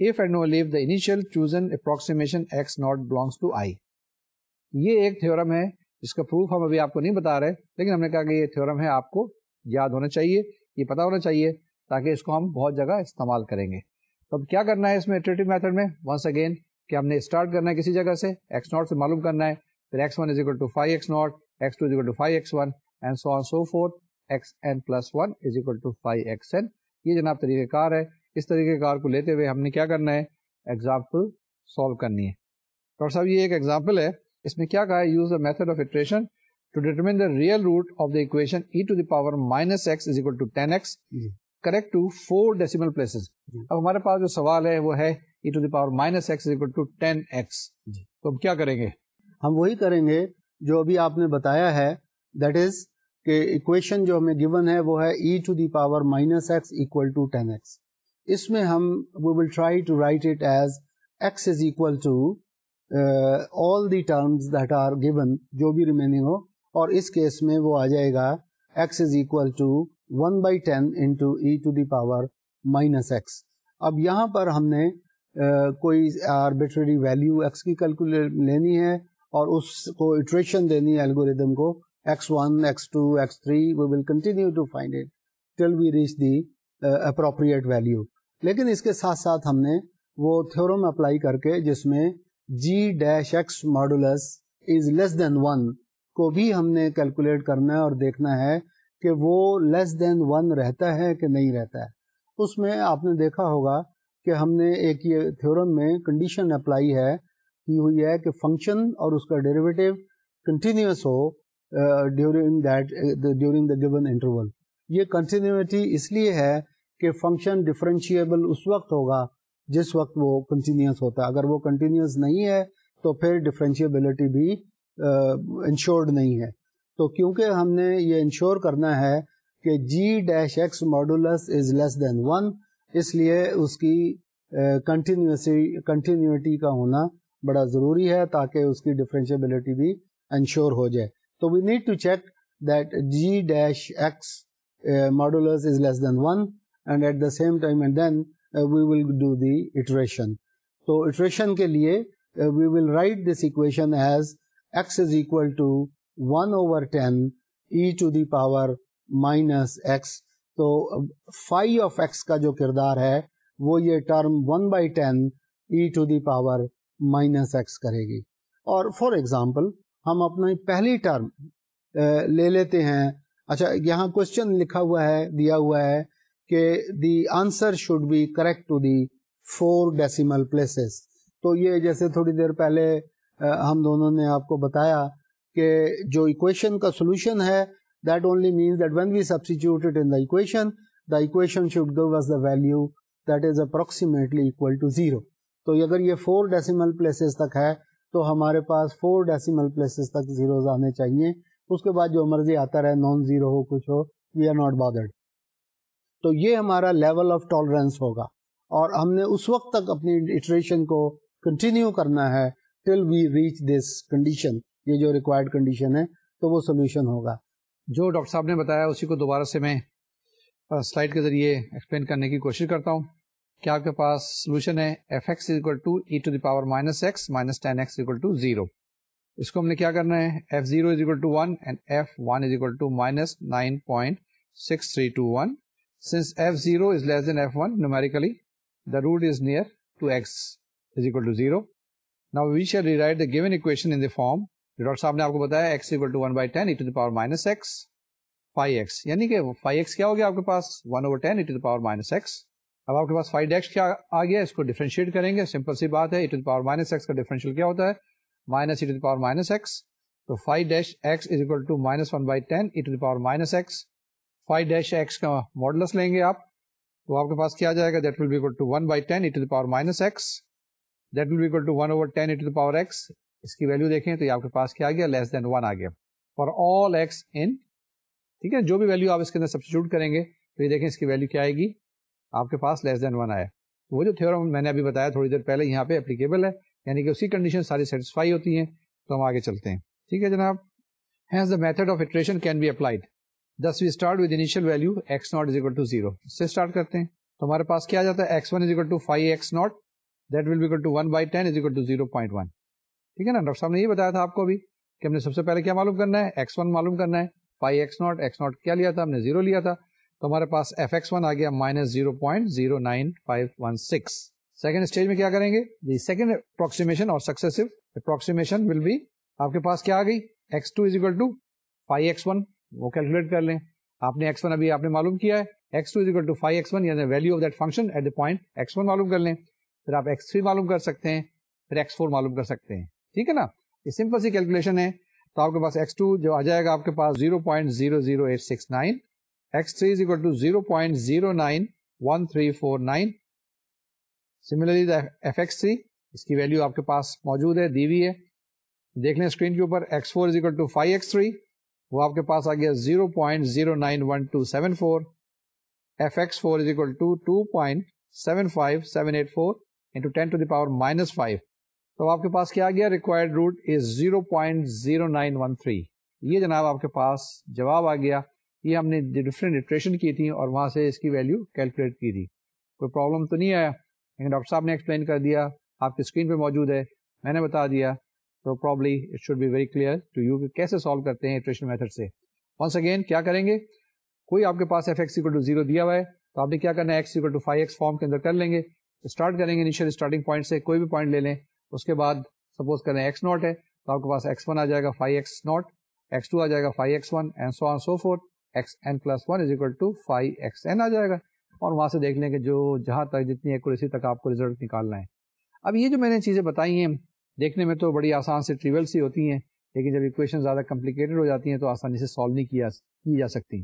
if and only if the initial chosen approximation x naught belongs to I یہ ایک تھورم ہے جس کا پروف ہم ابھی آپ کو نہیں بتا رہے، لیکن ہم نے کہا کہ یہ تھورم ہے، آپ کو یاد ہونا چاہیے، یہ پتا ہونا چاہیے تاکہ اس کو ہم بہت جگہ استعمال کریں گے۔ تو اب کیا کرنا ہے اس میں اٹریٹو میتھڈ میں؟ ونس اگین کہ ہم نے اسٹارٹ کرنا ہے کسی جگہ سے ایکس ناٹ سے معلوم کرنا ہے، پھر x one is equal to phi x naught x two is equal to phi x one and so on so forth x n plus one is equal to phi x n یہ جناب طریقہ کار ہے۔ اس طریقہ کار کو لیتے ہوئے ہم نے کیا کرنا ہے؟ ایگزامپل سالو کرنی ہے۔ ڈاکٹر صاحب یہ ایک ایگزامپل ہے۔ اس میں کیا کہا ہے؟ Use the method of iteration to determine the real root of the equation e to the power minus x is equal to ten x correct to four decimal places اب ہمارے پاس جو سوال ہے وہ ہے e to the power minus x equal to ten x تو ہم کیا کریں گے؟ ہم وہی کریں گے جو ابھی آپ نے بتایا ہے۔ دیٹ از کہ اکویشن جو ہمیں گیون ہے وہ ہے e to the power minus x equal to ten x اس میں ہم we will try to write it as x is equal to all the terms that are given جو بھی ریمیننگ ہو، اور اس کیس میں وہ آ جائے گا x is equal to one by ten into e to the power minus x اب یہاں پر ہم نے uh, کوئی آربیٹری ویلیو ایکس کی کیلکولیٹ لینی ہے، اور اس کو اٹریشن دینی ہے الگوریدم کو x one x two x three we will continue to find it till we reach the appropriate value لیکن اس کے ساتھ ساتھ ہم نے وہ تھورم اپلائی کر کے جس میں g dash x modulus is less than one کو بھی ہم نے کیلکولیٹ کرنا ہے اور دیکھنا ہے کہ وہ لیس دین ون رہتا ہے کہ نہیں رہتا ہے۔ اس میں آپ نے دیکھا ہوگا کہ ہم نے ایک یہ تھورم میں کنڈیشن اپلائی ہے، کی ہوئی ہے کہ فنکشن اور اس کا derivative continuous who during that during the given interval یہ کنٹینیوٹی اس لیے ہے کہ فنکشن ڈفرینشیبل اس وقت ہوگا جس وقت وہ کنٹینیوس ہوتا ہے۔ اگر وہ کنٹینیوس نہیں ہے تو پھر ڈفرینشیبلٹی بھی انشورڈ نہیں ہے۔ تو کیونکہ ہم نے یہ انشور کرنا ہے کہ g dash x modulus is less than one اس لیے اس کی کنٹینیوسی کنٹینیوٹی کا ہونا بڑا ضروری ہے تاکہ اس کی ڈفرینشیبلٹی بھی انشور ہو جائے۔ تو we need to check that g dash x modulus is less than one and at the same time and then we will do the iteration تو اٹریشن کے لیے we will write this equation as x is equal to one over ten e to the power minus x تو five of x کا جو کردار ہے وہ یہ term one by ten e to the power minus x کرے گی اور فار ایگزامپل ہم اپنی پہلی ٹرم لے لیتے ہیں اچھا یہاں کوشچن لکھا ہوا ہے دیا ہوا ہے کہ the answer should be correct to the four decimal places تو یہ جیسے تھوڑی دیر پہلے ہم دونوں نے آپ کو بتایا کہ جو اکویشن کا سولوشن ہے that only means that when we substitute in the equation the equation should go as the value that is approximately equal to zero تو اگر یہ فور ڈیسیمل پلیسز تک ہے، تو ہمارے پاس فور ڈیسیمل پلیسز تک زیروز آنے چاہیے۔ اس کے بعد جو مرضی آتا رہے نان زیرو ہو، کچھ ہو وی آر ناٹ بادرڈ تو یہ ہمارا لیول آف ٹالرنس ہوگا۔ اور ہم نے اس وقت تک اپنی اٹریشن کو کنٹینیو کرنا ہے ٹل وی ریچ دس کنڈیشن یہ جو ریکوائرڈ کنڈیشن ہے تو وہ سولوشن ہوگا۔ جو ڈاکٹر صاحب نے بتایا اسی کو دوبارہ سے میں سلائڈ کے ذریعے ایکسپلین کرنے کی کوشش کرتا ہوں۔ کیا آپ کے پاس سولوشن ہے f x equal to e to the power minus x minus ten x equal to zero اس کو ہم نے کیا کرنا ہے؟ F zero is equal to one and f one is equal to minus nine point six three two one root is near نے گے simple سی بات ہے 5 dash x کا ماڈلس لیں گے آپ، تو آپ کے پاس کیا جائے گا؟ That will be equal to 1 by 10 e to the power minus x. That will be equal to one over ten to power x اس کی ویلو دیکھیں تو یہ آپ کے پاس کیا آ گیا؟ لیس دین ون آ گیا. فار آل ایکس ان ٹھیک ہے؟ جو بھی ویلو آپ اس کے اندر سبسٹیوٹ کریں گے، تو یہ دیکھیں اس کی ویلو کیا آئے گی؟ آپ کے پاس لیس دین ون آیا. وہ جو تھیورم میں نے ابھی بتایا تھوڑی دیر پہلے یہاں پہ اپلیکیبل ہے یعنی کہ اسی کنڈیشن ساری سیٹسفائی ہوتی ہیں، تو ہم آگے چلتے ہیں. ٹھیک ہے جناب؟ Hence the method of iteration can be applied this we start with initial value x naught is equal to zero. اس سے اسٹارٹ کرتے ہیں. تو ہمارے پاس کیا جاتا ہے؟ X one is equal to phi x naught. That will be equal to one by ten is equal to zero point one. ٹھیک ہے نا؟ ڈاکٹر صاحب نے یہ بتایا تھا آپ کو بھی کہ ہم نے سب سے پہلے کیا معلوم کرنا ہے؟ ایکس ون معلوم کرنا ہے. Phi x naught x naught کیا لیا تھا؟ ہم نے زیرو لیا تھا. تو ہمارے پاس ایف ایکس ون آ گیا minus zero point zero nine five one six. Second stage میں کیا کریں گے؟ دی سیکنڈ اپروکسیمیشن اور سکسیسو اپروکسیمیشن ول بی آپ کے پاس کیا آ گئی؟ X two is equal to phi x one. وہ کیلکولیٹ کر لیں۔ آپ نے ایکس ون ابھی آپ نے معلوم کیا ہے۔ X two is equal to phi x one یعنی value of that function at the point x one معلوم کر لیں۔ پھر آپ ایکس تھری معلوم کر سکتے ہیں۔ پھر ایکس فور معلوم کر سکتے ہیں۔ ٹھیک ہے نا؟ یہ سمپل سی کیلکولیشن ہے۔ تو آپ کے پاس ایکس ٹو جو آ جائے گا آپ کے پاس zero point zero zero eight six nine x3 is equal to 0.091349 similarly the fx3 اس کی ویلو آپ کے پاس موجود ہے دی ہوئی ہے دیکھ لیں اسکرین کے اوپر x4 is equal to 5x3 وہ آپ کے پاس آ گیا zero point zero nine one two seven four f x four is equal to two point seven five seven eight four into ten to the power minus five تو آپ کے پاس کیا گیا؟ Required root is zero point zero nine one three یہ جناب آپ کے پاس جواب آ گیا. یہ ہم نے ڈفرینٹ اٹریشن کی تھی اور وہاں سے اس کی ویلیو کیلکولیٹ کی تھی. کوئی پرابلم تو نہیں آیا؟ لیکن ڈاکٹر صاحب نے ایکسپلین کر دیا. آپ کی اسکرین پہ موجود ہے. میں نے بتا دیا. تو probably it should be very clear to you کہ کیسے سالو کرتے ہیں اٹریشن میتھڈ سے۔ ونس اگین کیا کریں گے؟ کوئی آپ کے پاس ایف ایکس ٹو زیرو دیا ہوا ہے، تو آپ نے کیا کرنا ہے؟ X to five x form کے اندر کر لیں گے۔ اسٹارٹ کریں گے انیشیل اسٹارٹنگ پوائنٹ سے، کوئی بھی پوائنٹ لے لیں۔ اس کے بعد سپوز کریں ایکس ناٹ ہے، تو آپ کے پاس ایکس ون آ جائے گا five x not x two آ جائے گا five x one and so on so four x n plus one is equal to five x n آ جائے گا۔ اور وہاں سے دیکھ لیں کہ جو جہاں تک جتنی ایکوریسی تک آپ کو ریزلٹ نکالنا ہے۔ اب یہ جو میں نے چیزیں بتائی ہیں دیکھنے میں تو بڑی آسان سے ٹریول سی ہوتی ہیں، لیکن جب ایکویشن زیادہ کمپلیکیٹڈ ہو جاتی ہیں تو آسانی سے سالو نہیں کیا کی جا سکتی۔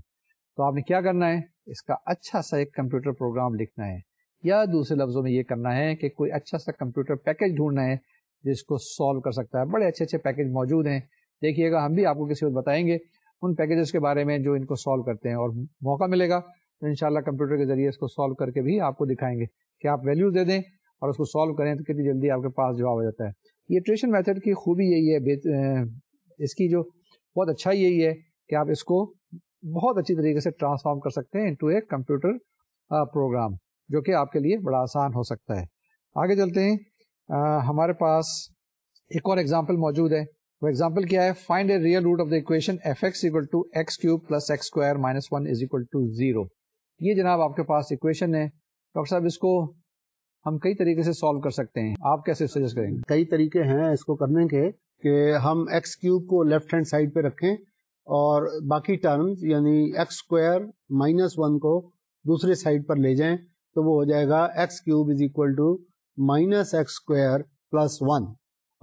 تو آپ نے کیا کرنا ہے؟ اس کا اچھا سا ایک کمپیوٹر پروگرام لکھنا ہے۔ یا دوسرے لفظوں میں یہ کرنا ہے کہ کوئی اچھا سا کمپیوٹر پیکج ڈھونڈنا ہے جس کو سالو کر سکتا ہے۔ بڑے اچھے اچھے پیکج موجود ہیں۔ دیکھیے گا، ہم بھی آپ کو کسی وقت بتائیں گے ان پیکجز کے بارے میں جو ان کو سالو کرتے ہیں، اور موقع ملے گا تو ان کمپیوٹر کے ذریعے اس کو سالو کر کے بھی آپ کو دکھائیں گے کہ آپ ویلیوز دے دیں اور اس کو سالو کریں تو کتنی جلدی آپ کے پاس جواب ہو جاتا ہے۔ یہ ٹریشن میتھڈ کی خوبی یہی ہے اس کی جو بہت اچھا یہی ہے کہ آپ اس کو بہت اچھی طریقے سے ٹرانسفارم کر سکتے ہیں انٹو اے کمپیوٹر پروگرام، جو کہ آپ کے لیے بڑا آسان ہو سکتا ہے۔ آگے چلتے ہیں۔ ہمارے پاس ایک اور ایگزامپل موجود ہے۔ وہ ایگزامپل کیا ہے؟ Find a real root of the equation f x equal to x cube plus x square minus one is equal to zero یہ جناب آپ کے پاس اکویشن ہے۔ ڈاکٹر صاحب، اس کو ہم کئی طریقے سے سالو کر سکتے ہیں۔ آپ کیسے سجیسٹ کریں گے؟ کئی طریقے ہیں اس کو کرنے کے کہ ہم ایکس کیوب کو لیفٹ ہینڈ سائڈ پہ رکھیں اور باقی ٹرمز یعنی ایکس اسکوائر مائنس ون کو دوسرے سائڈ پر لے جائیں تو وہ ہو جائے گا x cube is equal to minus x square plus one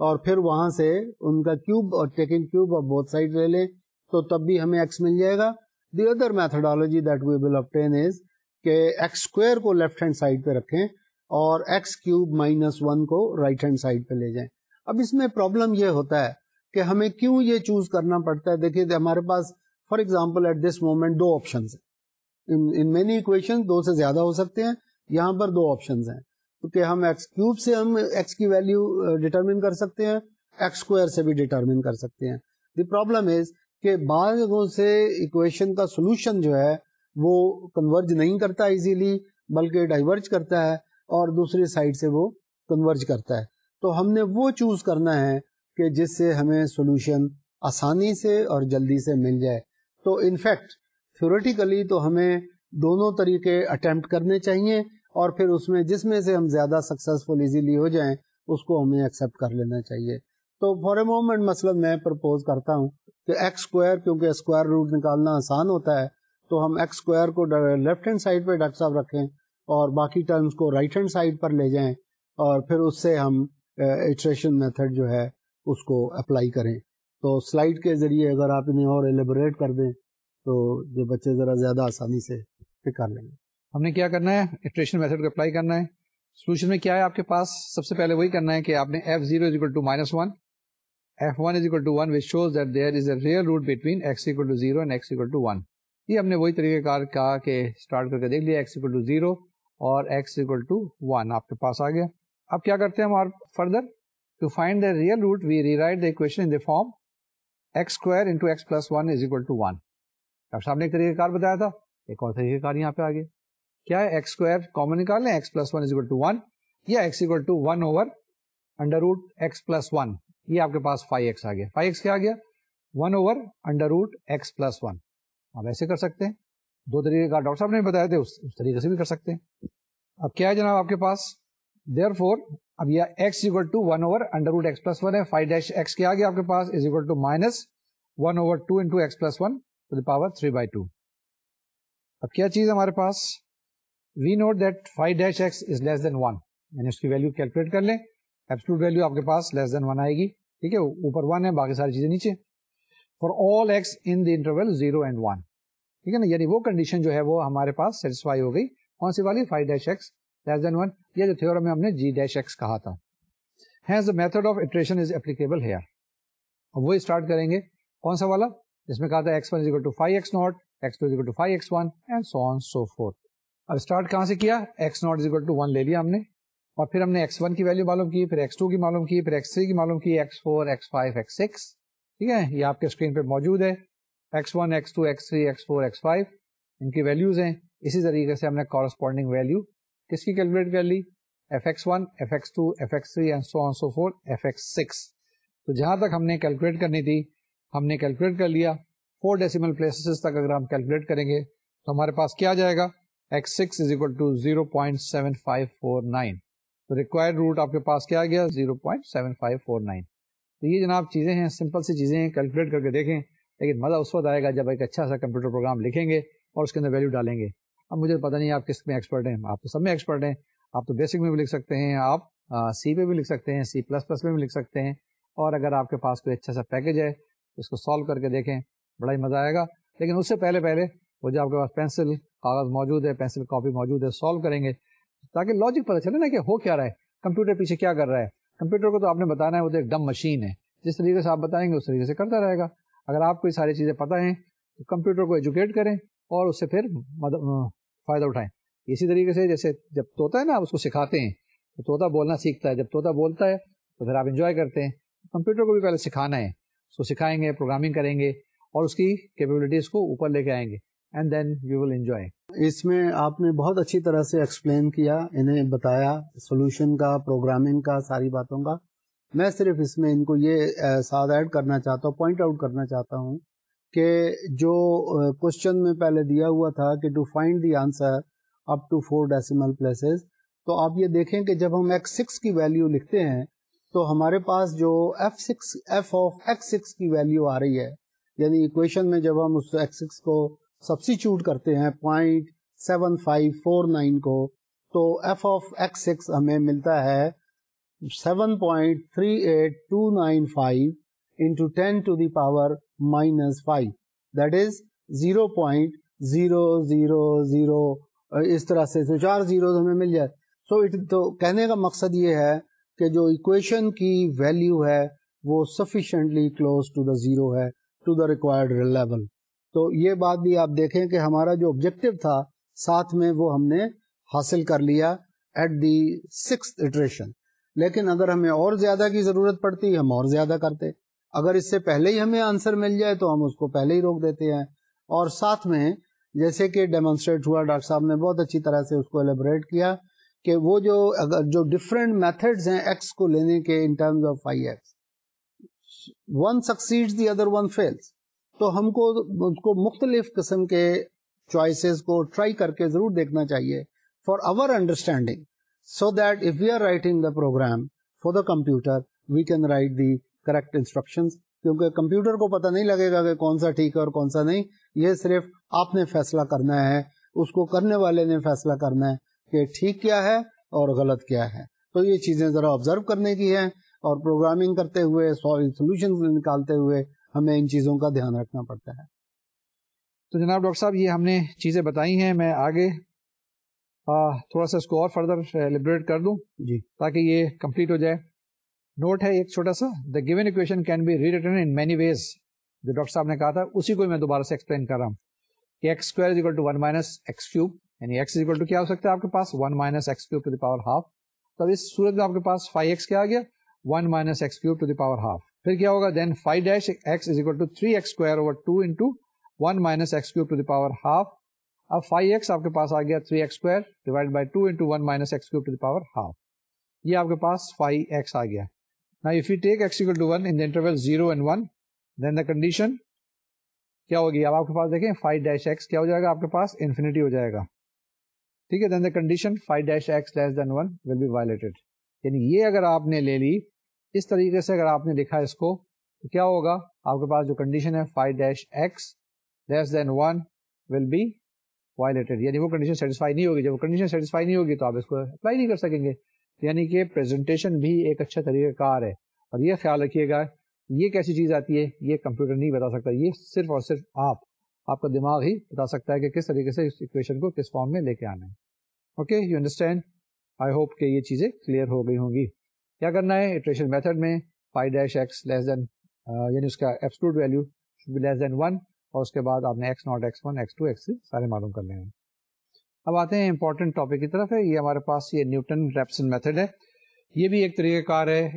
اور پھر وہاں سے ان کا کیوب اور ٹیکن کیوب اور بہت سائڈ لے لیں تو تب بھی ہمیں ایکس مل جائے گا۔ The other methodology that we will obtain is کہ ایکس اسکوائر کو لیفٹ ہینڈ سائڈ پہ رکھیں اور ایکس کیوب مائنس ون کو رائٹ ہینڈ سائڈ پہ لے جائیں۔ اب اس میں پرابلم یہ ہوتا ہے کہ ہمیں کیوں یہ چوز کرنا پڑتا ہے؟ دیکھیے ہمارے پاس for example at this moment do option in many equation دو سے زیادہ ہو سکتے ہیں۔ یہاں پر دو آپشن ہیں۔ کیونکہ ہم ایکس کیوب سے ہم ایکس کی ویلو ڈیٹرمن uh, کر سکتے ہیں ایکس اسکوائر سے بھی ڈیٹرمن کر سکتے ہیں۔ دی پرابلم از کہ بعضوں سے اکویشن کا سولوشن جو ہے وہ کنورج نہیں کرتا ایزیلی بلکہ ڈائیورج کرتا ہے۔ اور دوسری سائڈ سے وہ کنورج کرتا ہے۔ تو ہم نے وہ چوز کرنا ہے کہ جس سے ہمیں سولوشن آسانی سے اور جلدی سے مل جائے۔ تو انفیکٹ تھیوریٹیکلی تو ہمیں دونوں طریقے اٹمپٹ کرنے چاہیے اور پھر اس میں جس میں سے ہم زیادہ سکسیزفل ایزیلی ہو جائیں، اس کو ہمیں ایکسیپٹ کر لینا چاہیے۔ تو فار اے مومنٹ مثلا میں پرپوز کرتا ہوں کہ ایکس اسکوائر کیونکہ اسکوائر روٹ نکالنا آسان ہوتا ہے، تو ہم ایکس اسکوائر کو لیفٹ ہینڈ سائڈ پہ ڈاکٹر صاحب رکھیں۔ اور باقی ٹرمس کو رائٹ ہینڈ سائڈ پر لے جائیں اور پھر اس سے ہم ایٹریشن میتھڈ جو ہے اس کو اپلائی کریں۔ تو سلائڈ کے ذریعے اگر آپ انہیں اور ایلیبوریٹ کر دیں تو جو بچے ذرا زیادہ آسانی سے کر لیں گے۔ ہم نے کیا کرنا ہے؟ ایٹریشن میتھڈ کو اپلائی کرنا ہے۔ سولوشن میں کیا ہے آپ کے پاس؟ سب سے پہلے وہی کرنا ہے کہ آپ نے f zero is equal to minus one f one is equal to one which shows that there is a real root between x equal to zero and x equal to one یہ ہم نے وہی طریقہ کار کہا کہ start کر کے دیکھ لیا ایکس اکول ٹو زیرو اور ایکس اکول ٹو ون آپ کے پاس آ گیا۔ اب کیا کرتے ہیں ہم further to find the real root we rewrite the equation in the form x square into x plus one is equal to one doctor صاحب نے ایک طریقہ کار بتایا تھا۔ ایک اور طریقہ کار یہاں پہ آ گیا۔ کیا ہے ایکس اسکوائر کامن نکال لیں؟ X plus one is equal to one یا x equal to one over under root x plus one یہ آپ کے پاس فائیو ایکس آ گیا۔ فائیو ایکس کیا آ گیا؟ One over under root x plus one آپ ایسے کر سکتے ہیں۔ دو طریقے کا ڈاکٹر صاحب نے بتایا تھے، اس اس طریقے سے بھی کر سکتے ہیں۔ اب کیا ہے جناب آپ کے پاس؟ دیئر فور اب یہ x equal to one over under root x plus one ہے۔ فائیو ڈیش ایکس کیا گیا آپ کے پاس is equal to minus one over two into x plus one to the power three by two اب کیا چیز ہمارے پاس؟ We note that five dash x is less than one یعنی اس کی ویلو کیلکولیٹ کر لیں۔ ایپسلوٹ ویلو آپ کے پاس لیس دین ون آئے گی۔ ٹھیک ہے؟ اوپر ون ہے، باقی ساری چیزیں نیچے۔ For all x in the interval zero and one ٹھیک ہے نا؟ یعنی وہ کنڈیشن جو ہے وہ ہمارے پاس سیٹسفائی ہو گئی۔ کون سی والی؟ Five dash x less than one یہ جو تھیورم میں ہم نے جی ڈیش ایکس کہا تھا۔ Hence method of iteration is applicable here اب وہ اسٹارٹ کریں گے۔ کون سا والا؟ جس میں کہا تھا x one is to five x not x two is to five x one and so on so four اب اسٹارٹ کہاں سے کیا؟ X not is to one لے لیا ہم نے۔ اور پھر ہم نے ایکس ون کی ویلو معلوم کی، پھر ایکس ٹو کی معلوم کی، پھر ایکس تھری کی معلوم کی x four x five x six ٹھیک ہے؟ یہ آپ کے اسکرین پہ موجود ہے۔ X one x two x three x four x five ان کی ویلوز ہیں. اسی طریقے سے ہم نے کورسپونڈنگ ویلو کس کی کیلکولیٹ کر لی؟ F x one f x two f x three and so so four f x six تو جہاں تک ہم نے کیلکولیٹ کرنی تھی، ہم نے کیلکولیٹ کر لیا. فور ڈیسیمل پلیسز تک اگر ہم کیلکولیٹ کریں گے، تو ہمارے پاس کیا جائے گا؟ X six is equal to zero point seven five four nine تو ریکوائرڈ روٹ آپ کے پاس کیا گیا؟ Zero point seven five four nine تو یہ جناب چیزیں ہیں سمپل سی چیزیں ہیں کیلکولیٹ کر کے دیکھیں. لیکن مزہ اس وقت آئے گا جب ایک اچھا سا کمپیوٹر پروگرام لکھیں گے اور اس کے اندر ویلو ڈالیں گے۔ اب مجھے پتا نہیں آپ کس میں ایکسپرٹ ہیں۔ آپ تو سب میں ایکسپرٹ ہیں۔ آپ تو بیسک میں بھی لکھ سکتے ہیں۔ آپ سی پہ بھی لکھ سکتے ہیں۔ سی پلس پلس میں بھی لکھ سکتے ہیں۔ اور اگر آپ کے پاس کوئی اچھا سا پیکج ہے اس کو سالو کر کے دیکھیں۔ بڑا ہی مزہ آئے گا۔ لیکن اس سے پہلے پہلے وہ جو آپ کے پاس پینسل کاغذ موجود ہے پینسل کاپی موجود ہے سالو کریں گے۔ تاکہ لاجک پتہ چلے نا کہ ہو کیا رہا ہے۔ کمپیوٹر پیچھے کیا کر رہا ہے۔ کمپیوٹر کو تو آپ نے بتانا ہے وہ تو ایک ڈم مشین ہے۔ جس طریقے سے آپ بتائیں گے، اس طریقے سے کرتا رہے گا۔ اگر آپ کو یہ ساری چیزیں پتہ ہیں تو کمپیوٹر کو ایجوکیٹ کریں اور اس سے پھر فائدہ اٹھائیں۔ اسی طریقے سے جیسے جب طوطا ہے نا، آپ اس کو سکھاتے ہیں، تو طوطا بولنا سیکھتا ہے۔ جب طوطا بولتا ہے تو پھر آپ انجوائے کرتے ہیں۔ کمپیوٹر کو بھی پہلے سکھانا ہے۔ اس کو سکھائیں گے پروگرامنگ کریں گے اور اس کی کیپیبلٹیز کو اوپر لے کے آئیں گے۔ And then you will enjoy اس میں آپ نے بہت اچھی طرح سے ایکسپلین کیا، انہیں بتایا سولوشن کا پروگرامنگ کا، ساری باتوں کا۔ میں صرف اس میں ان کو یہ ساتھ ایڈ کرنا چاہتا ہوں پوائنٹ آؤٹ کرنا چاہتا ہوں کہ جو کوشچن میں پہلے دیا ہوا تھا کہ to find the answer up to four decimal places تو آپ یہ دیکھیں کہ جب ہم ایکس سکس کی ویلیو لکھتے ہیں، تو ہمارے پاس جو f six f of x six کی ویلیو آ رہی ہے۔ یعنی اکویشن میں جب ہم اس ایکس سکس کو سبسٹیچیوٹ کرتے ہیں point seven five four nine کو، تو ایف آف ایکس سکس ہمیں ملتا ہے seven point three eight two nine five into ten to the power minus five that is zero point zero zero zero اس طرح سے تو چار زیرو ہمیں مل جائے سو so تو کہنے کا مقصد یہ ہے کہ جو اکویشن کی ویلیو ہے وہ sufficiently close to the zero ہے ٹو دا ریکوائرڈ لیول تو یہ بات بھی آپ دیکھیں کہ ہمارا جو آبجیکٹو تھا ساتھ میں وہ ہم نے حاصل کر لیا ایٹ دی سکس اٹریشن لیکن اگر ہمیں اور زیادہ کی ضرورت پڑتی، ہم اور زیادہ کرتے۔ اگر اس سے پہلے ہی ہمیں آنسر مل جائے تو ہم اس کو پہلے ہی روک دیتے ہیں۔ اور ساتھ میں جیسے کہ ڈیمونسٹریٹ ہوا، ڈاکٹر صاحب نے بہت اچھی طرح سے اس کو ایلیبریٹ کیا کہ وہ جو اگر جو ڈفرینٹ میتھڈز ہیں ایکس کو لینے کے in terms of five x one succeed the other one fails تو ہم کو اس کو مختلف قسم کے چوائسیز کو ٹرائی کر کے ضرور دیکھنا چاہیے for our understanding so that if we are writing the program for the computer we can write the correct instruction کیونکہ کمپیوٹر کو پتہ نہیں لگے گا کہ کون سا ٹھیک ہے اور کون سا نہیں. یہ صرف آپ نے فیصلہ کرنا ہے. اس کو کرنے والے نے فیصلہ کرنا ہے کہ ٹھیک کیا ہے اور غلط کیا ہے. تو یہ چیزیں ذرا آبزرو کرنے کی ہیں اور پروگرامنگ کرتے ہوئے سولوشن نکالتے ہوئے ہمیں ان چیزوں کا دھیان رکھنا پڑتا ہے۔ تو جناب ڈاکٹر صاحب، یہ ہم نے چیزیں بتائی ہیں، میں آگے تھوڑا سا اس کو اور فردر لبریٹ کر دوں جی۔ تاکہ یہ کمپلیٹ ہو جائے۔ نوٹ ہے ایک چھوٹا سا the given equation can be rewritten in many ways جو ڈاکٹر صاحب نے کہا تھا اسی کو میں دوبارہ سے ایکسپلین کر رہا ہوں۔ کہ x square is equal to one minus x cube یعنی ایکس از اکول ٹو کیا ہو سکتا ہے آپ کے پاس؟ One minus x cube to the power half تو اب اس صورت میں آپ کے پاس فائیو ایکس کیا آ گیا؟ One minus x cube to the power half پھر کیا ہوگا؟ Then five dash x is equal to three x square over two into one minus x cube to the power half اب five x آپ کے پاس آ گیا three x square divide by two into one minus x cube to the power half یہ آپ کے پاس فائیو ایکس آ گیا. نا if you take x equal to one in interval zero and one then the condition کیا ہوگی؟ اب آپ کے پاس دیکھیں فائیو ڈیش ایکس کیا ہو جائے گا؟ آپ کے پاس انفینٹی ہو جائے گا. ٹھیک ہے؟ Then the condition five dash x less than one will be violated یعنی یہ اگر آپ نے لے لی، اس طریقے سے اگر آپ نے لکھا اس کو، تو کیا ہوگا؟ آپ کے پاس جو کنڈیشن ہے five dash x less than one will be violated یعنی وہ کنڈیشن سیٹسفائی نہیں ہوگی. جب وہ کنڈیشن سیٹسفائی نہیں ہوگی تو آپ اس کو اپلائی نہیں کر سکیں گے. یعنی کہ پریزنٹیشن بھی ایک اچھا طریقہ کار ہے. اور یہ خیال رکھیے گا، یہ کیسی چیز آتی ہے، یہ کمپیوٹر نہیں بتا سکتا. یہ صرف اور صرف آپ آپ کا دماغ ہی بتا سکتا ہے کہ کس طریقے سے اس اکویشن کو کس فارم میں لے کے آنا ہے. Okay you understand I hope کہ یہ چیزیں کلیئر ہو گئی ہوں گی. کیا کرنا ہے؟ اٹریشن میتھڈ میں five dash x less than یعنی اس کا absolute value be less than one اور اس کے بعد آپ نے x not x one x two x three سارے معلوم کر لینے اب آتے ہیں امپورٹنٹ ٹاپک کی طرف ہے۔ یہ ہمارے پاس یہ نیوٹن ریپسن میتھڈ ہے۔ یہ بھی ایک طریقہ کار ہے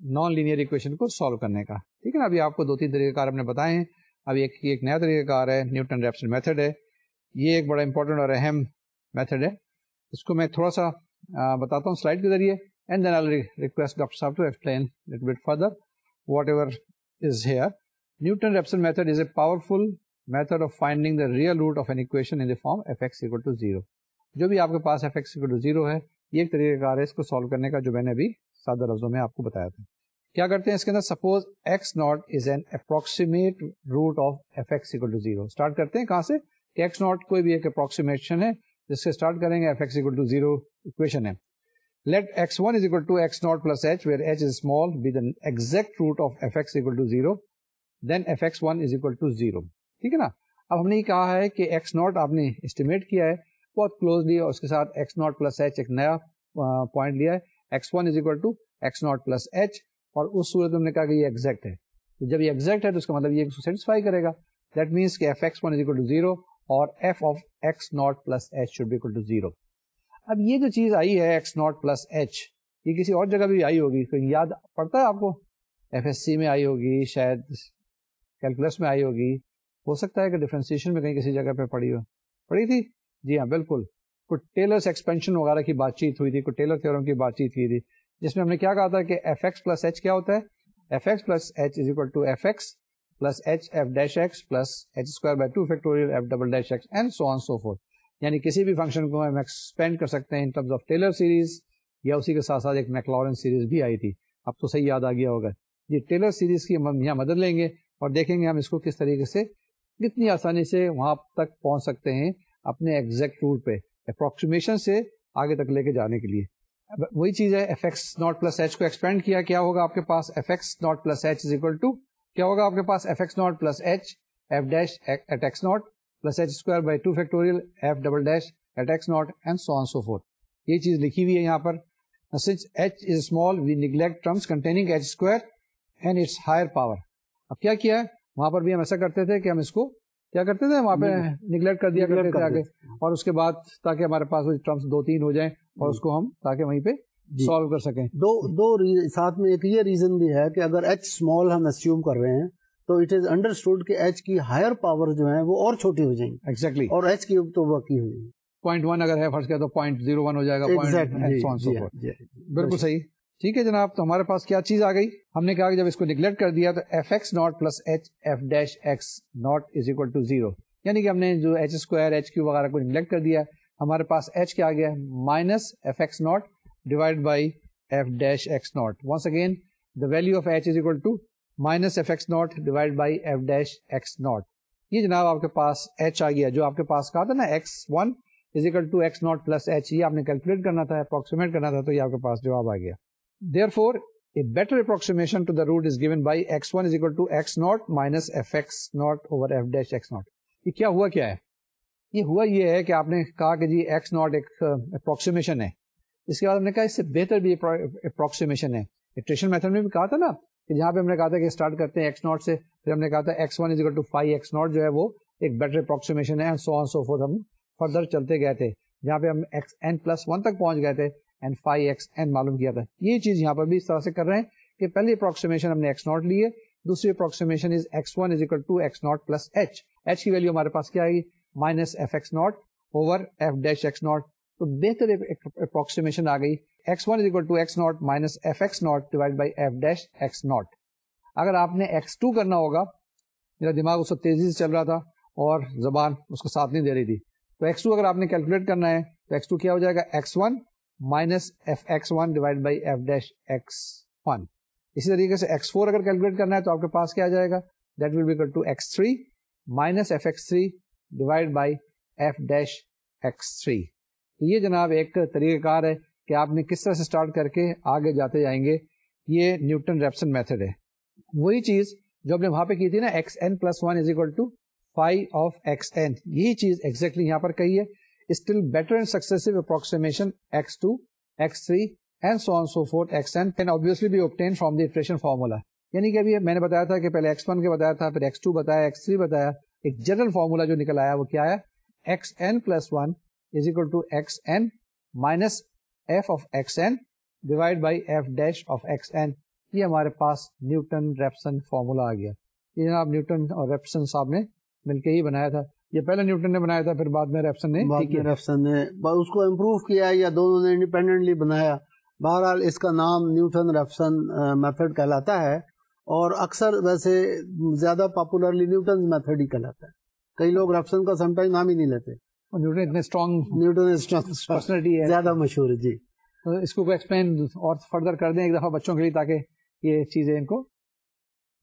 نان لینئر اکویشن کو سالو کرنے کا۔ ٹھیک ہے نا؟ ابھی آپ کو دو تین طریقہ کار ہم نے بتائے ہیں۔ ابھی ایک ایک نیا طریقہ کار ہے، نیوٹن ریپسن میتھڈ ہے۔ یہ ایک بڑا امپورٹنٹ اور اہم میتھڈ ہے۔ اس کو میں تھوڑا سا بتاتا ہوں سلائڈ کے ذریعے۔ And then I request doctor صاحب to explain but further whatever is here Newton Raphson method is a powerful method of finding the real root of an equation in the form f x equal to zero جو بھی آپ کے پاس f x equal to zero ہے، یہ ایک طریقہ کار ہے اس کو سالو کرنے کا جو میں نے ابھی سادہ لفظوں میں آپ کو بتایا تھا۔ کیا کرتے ہیں اس کے اندر؟ Suppose x not is an approximate root of f x equal to zero start کرتے ہیں کہاں سے؟ کہ ایکس ناٹ کوئی بھی ایک اپروکسیمیشن ہے، جس سے اسٹارٹ کریں گے f x equal to zero equation ہے۔ Let x one is equal to x not plus h where h is small be the exact root of f x equal to zero then f x one is equal to zero ٹھیک ہے نا؟ اب ہم نے یہ کہا ہے کہ ایکس ناٹ آپ نے اسٹیمیٹ کیا ہے، بہت کلوزلی اور اس کے ساتھ ایکس ناٹ پلس ایچ ایک نیا پوائنٹ لیا ہے۔ X one is equal to x not plus h اور اس صورت میں ہم نے کہا کہ یہ ایگزیکٹ ہے۔ تو جب یہ ایگزیکٹ ہے تو اس کا مطلب یہ سیٹسفائی کرے گا۔ دیٹ مینس کہ f x one is equal to zero اور f of x naught plus h should بھی اکول ٹو زیرو اب یہ جو چیز آئی ہے ایکس ناٹ پلس ایچ یہ کسی اور جگہ بھی آئی ہوگی۔ تو یاد پڑتا ہے آپ کو؟ ایف ایس سی میں آئی ہوگی، شاید کیلکولس میں آئی ہوگی، ہو سکتا ہے کہ ڈفرینسیشن میں کہیں کسی جگہ پہ پڑھی ہو۔ پڑھی تھی؟ جی ہاں بالکل۔ کچھ ٹیلرس ایکسپینشن وغیرہ کی بات چیت ہوئی تھی، کچھ ٹیلر تھیورم کی بات چیت کی تھی، جس میں ہم نے کیا کہا تھا کہ ایف ایکس پلس ایچ کیا ہوتا ہے؟ F x plus h is equal to f x plus h f dash x plus h square by two factorial f double dash x and so on so forth یعنی کسی بھی function کو ہم expand کر سکتے ہیں in terms of Taylor series یا اسی کے ساتھ ساتھ ایک میکلورن سیریز بھی آئی تھی۔ اب تو صحیح یاد آ گیا ہوگا۔ یہ ٹیلر سیریز کی ہم یہاں مدد لیں گے۔ اور دیکھیں گے ہم اس کو کس طریقے سے، کتنی آسانی سے وہاں تک پہنچ سکتے ہیں اپنے ایگزیکٹ روٹ پہ اپروکسیمیشن سے آگے تک لے کے جانے کے لیے۔ وہی چیز ہے f x naught plus h کو ایکسپینڈ کیا کیا ہوگا آپ کے پاس؟ F x naught plus h is equal to کیا ہوگا آپ کے پاس؟ F x naught plus h f dash at x naught plus h square by two factorial f double dash at x naught and so on so forth یہ چیز لکھی ہوئی ہے یہاں پر۔ Since h is small we neglect terms containing h square and its higher power اب کیا کیا ہے؟ وہاں پر بھی ہم ایسا کرتے تھے کہ ہم اس کو کیا کرتے تھے؟ وہاں پہ نگلیکٹ کر دیا کرتے تھے آگے۔ اور اس کے بعد تاکہ ہمارے پاس ٹرمس دو تین ہو جائیں اور اس کو ہم تاکہ وہیں پہ سالو کر سکیں۔ دو دو ساتھ میں ایک یہ ریزن بھی ہے کہ اگر ایچ اسمال ہم اسیوم کر رہے ہیں تو اٹ از انڈرسٹوڈ کہ ایچ کی ہائر پاور جو ہے وہ اور چھوٹی ہو جائیں گی۔ ایگزیکٹلی اور ایچ کی تو باقی ہو جائے گی پوائنٹ ون اگر ہے فرض کیا تو پوائنٹ زیرو ون ہو جائے گا بالکل صحیح۔ ٹھیک ہے جناب، تو ہمارے پاس کیا چیز آ گئی؟ ہم نے کہا کہ جب اس کو نگلیکٹ کر دیا تو f x naught plus h f dash x naught is equal to zero یعنی کہ ہم نے جو ایچ اسکوائر ایچ کیو وغیرہ کو نگلیکٹ کر دیا، ہمارے پاس ایچ کیا آ گیا؟ Minus f x naught divide by f dash x naught once again the value of h is equal to minus f x naught divide by f dash x naught یہ جناب آپ کے پاس ایچ آ گیا، جو آپ کے پاس کہا تھا نا x one is equal to x naught plus h یہ آپ نے کیلکولیٹ کرنا تھا اپروکسیمیٹ کرنا تھا، تو یہ آپ کے پاس جواب آ گیا۔ Therefore A better approximation to the root is given by x1 is equal to x naught minus fx naught over f dash x naught. یہ کیا ہوا کیا ہے یہ ہوا یہ ہے کہ آپ نے کہا کہ جی ایکس ناٹ ایک اپروکسیمیشن ہے اس کے بعد ہم نے کہا اس سے بہتر بھی اپروکسیمیشن ہے اٹریشن میتھڈ میں بھی کہا تھا نا کہ جہاں پہ ہم نے کہا تھا کہ اسٹارٹ کرتے ہیں ایکس ناٹ سے پھر ہم نے کہا تھا x one is equal to phi x naught جو ہے وہ ایک بیٹر اپروکسیمیشن ہے سو آن سو فور ہم فردر چلتے گئے تھے جہاں پہ ہم ایکس این پلس ون تک پہنچ گئے تھے اینڈ فائیو ایکس این معلوم کیا تھا۔ یہ چیز یہاں پر بھی اس طرح سے کر رہے ہیں کہ پہلی اپروکسیمیشن ہم نے ایکس ناٹ لی ہے، دوسری approximation is x one is equal to x naught plus h h کی ویلو ہمارے پاس کیا آئے گی minus f x naught over f dash x naught تو بہتر اپروکسیمیشن آ گئی۔ X one is equal to x naught minus f x naught divide by f dash x naught اگر آپ نے ایکس ٹو کرنا ہوگا، میرا دماغ اس وقت تیزی سے چل رہا تھا اور زبان اس کو ساتھ نہیں دے رہی تھی۔ تو ایکس ٹو اگر آپ نے کیلکولیٹ کرنا ہے، تو ایکس ٹو کیا ہو جائے گا؟ X one minus f x one divide by f dash x one اسی طریقے سے ایکس فور اگر کیلکولیٹ کرنا ہے تو آپ کے پاس کیا آ جائے گا؟ That will be equal to x three minus f x three divide by f dash x three یہ جناب ایک طریقہ کار ہے کہ آپ نے کس طرح سے اسٹارٹ کر کے آگے جاتے جائیں گے، یہ نیوٹن ریپسن میتھڈ ہے۔ وہی چیز جو ہم نے وہاں پہ کی تھی نا x n plus one is equal to phi of x n یہی چیز ایگزیکٹلی exactly یہاں پر کہی ہے۔ Still better and successive approximation x two x three and so on so forth x n can obviously be obtained from the iteration formula یعنی کہ ابھی میں نے بتایا تھا کہ پہلے ایکس ون کے بتایا تھا، پھر ایکس ٹو بتایا ایکس تھری بتایا۔ ایک جنرل فارمولا جو نکل آیا، وہ کیا ہے؟ X N plus one is equal to X N minus F of X N divide by F dash of X N یہ ہمارے پاس نیوٹن ریپسن فارمولا آ گیا۔ یہ جناب نیوٹن اور ریپسن صاحب نے مل کے ہی بنایا تھا۔ یہ پہلے نیوٹن نے بنایا تھا پھر بعد میں ریپسن نے ریپسن نے۔ اس کو امپروو کیا یا دونوں نے انڈیپینڈنٹلی بنایا۔ بہرحال اس کا نام نیوٹن ریپسن میتھڈ کہلاتا ہے اور اکثر ویسے زیادہ پاپولرلی نیوٹن میتھڈ ہی کہلاتا ہے۔ کئی لوگ ریپسن کا سم ٹائم نام ہی نہیں لیتے۔ نیوٹن اتنے اسٹرانگ نیوٹن پرسنالٹی ہے۔ زیادہ مشہور ہے جی۔ اس کو ایکسپلین اور فردر کر دیں ایک دفعہ بچوں کے لیے تاکہ یہ چیزیں ان کو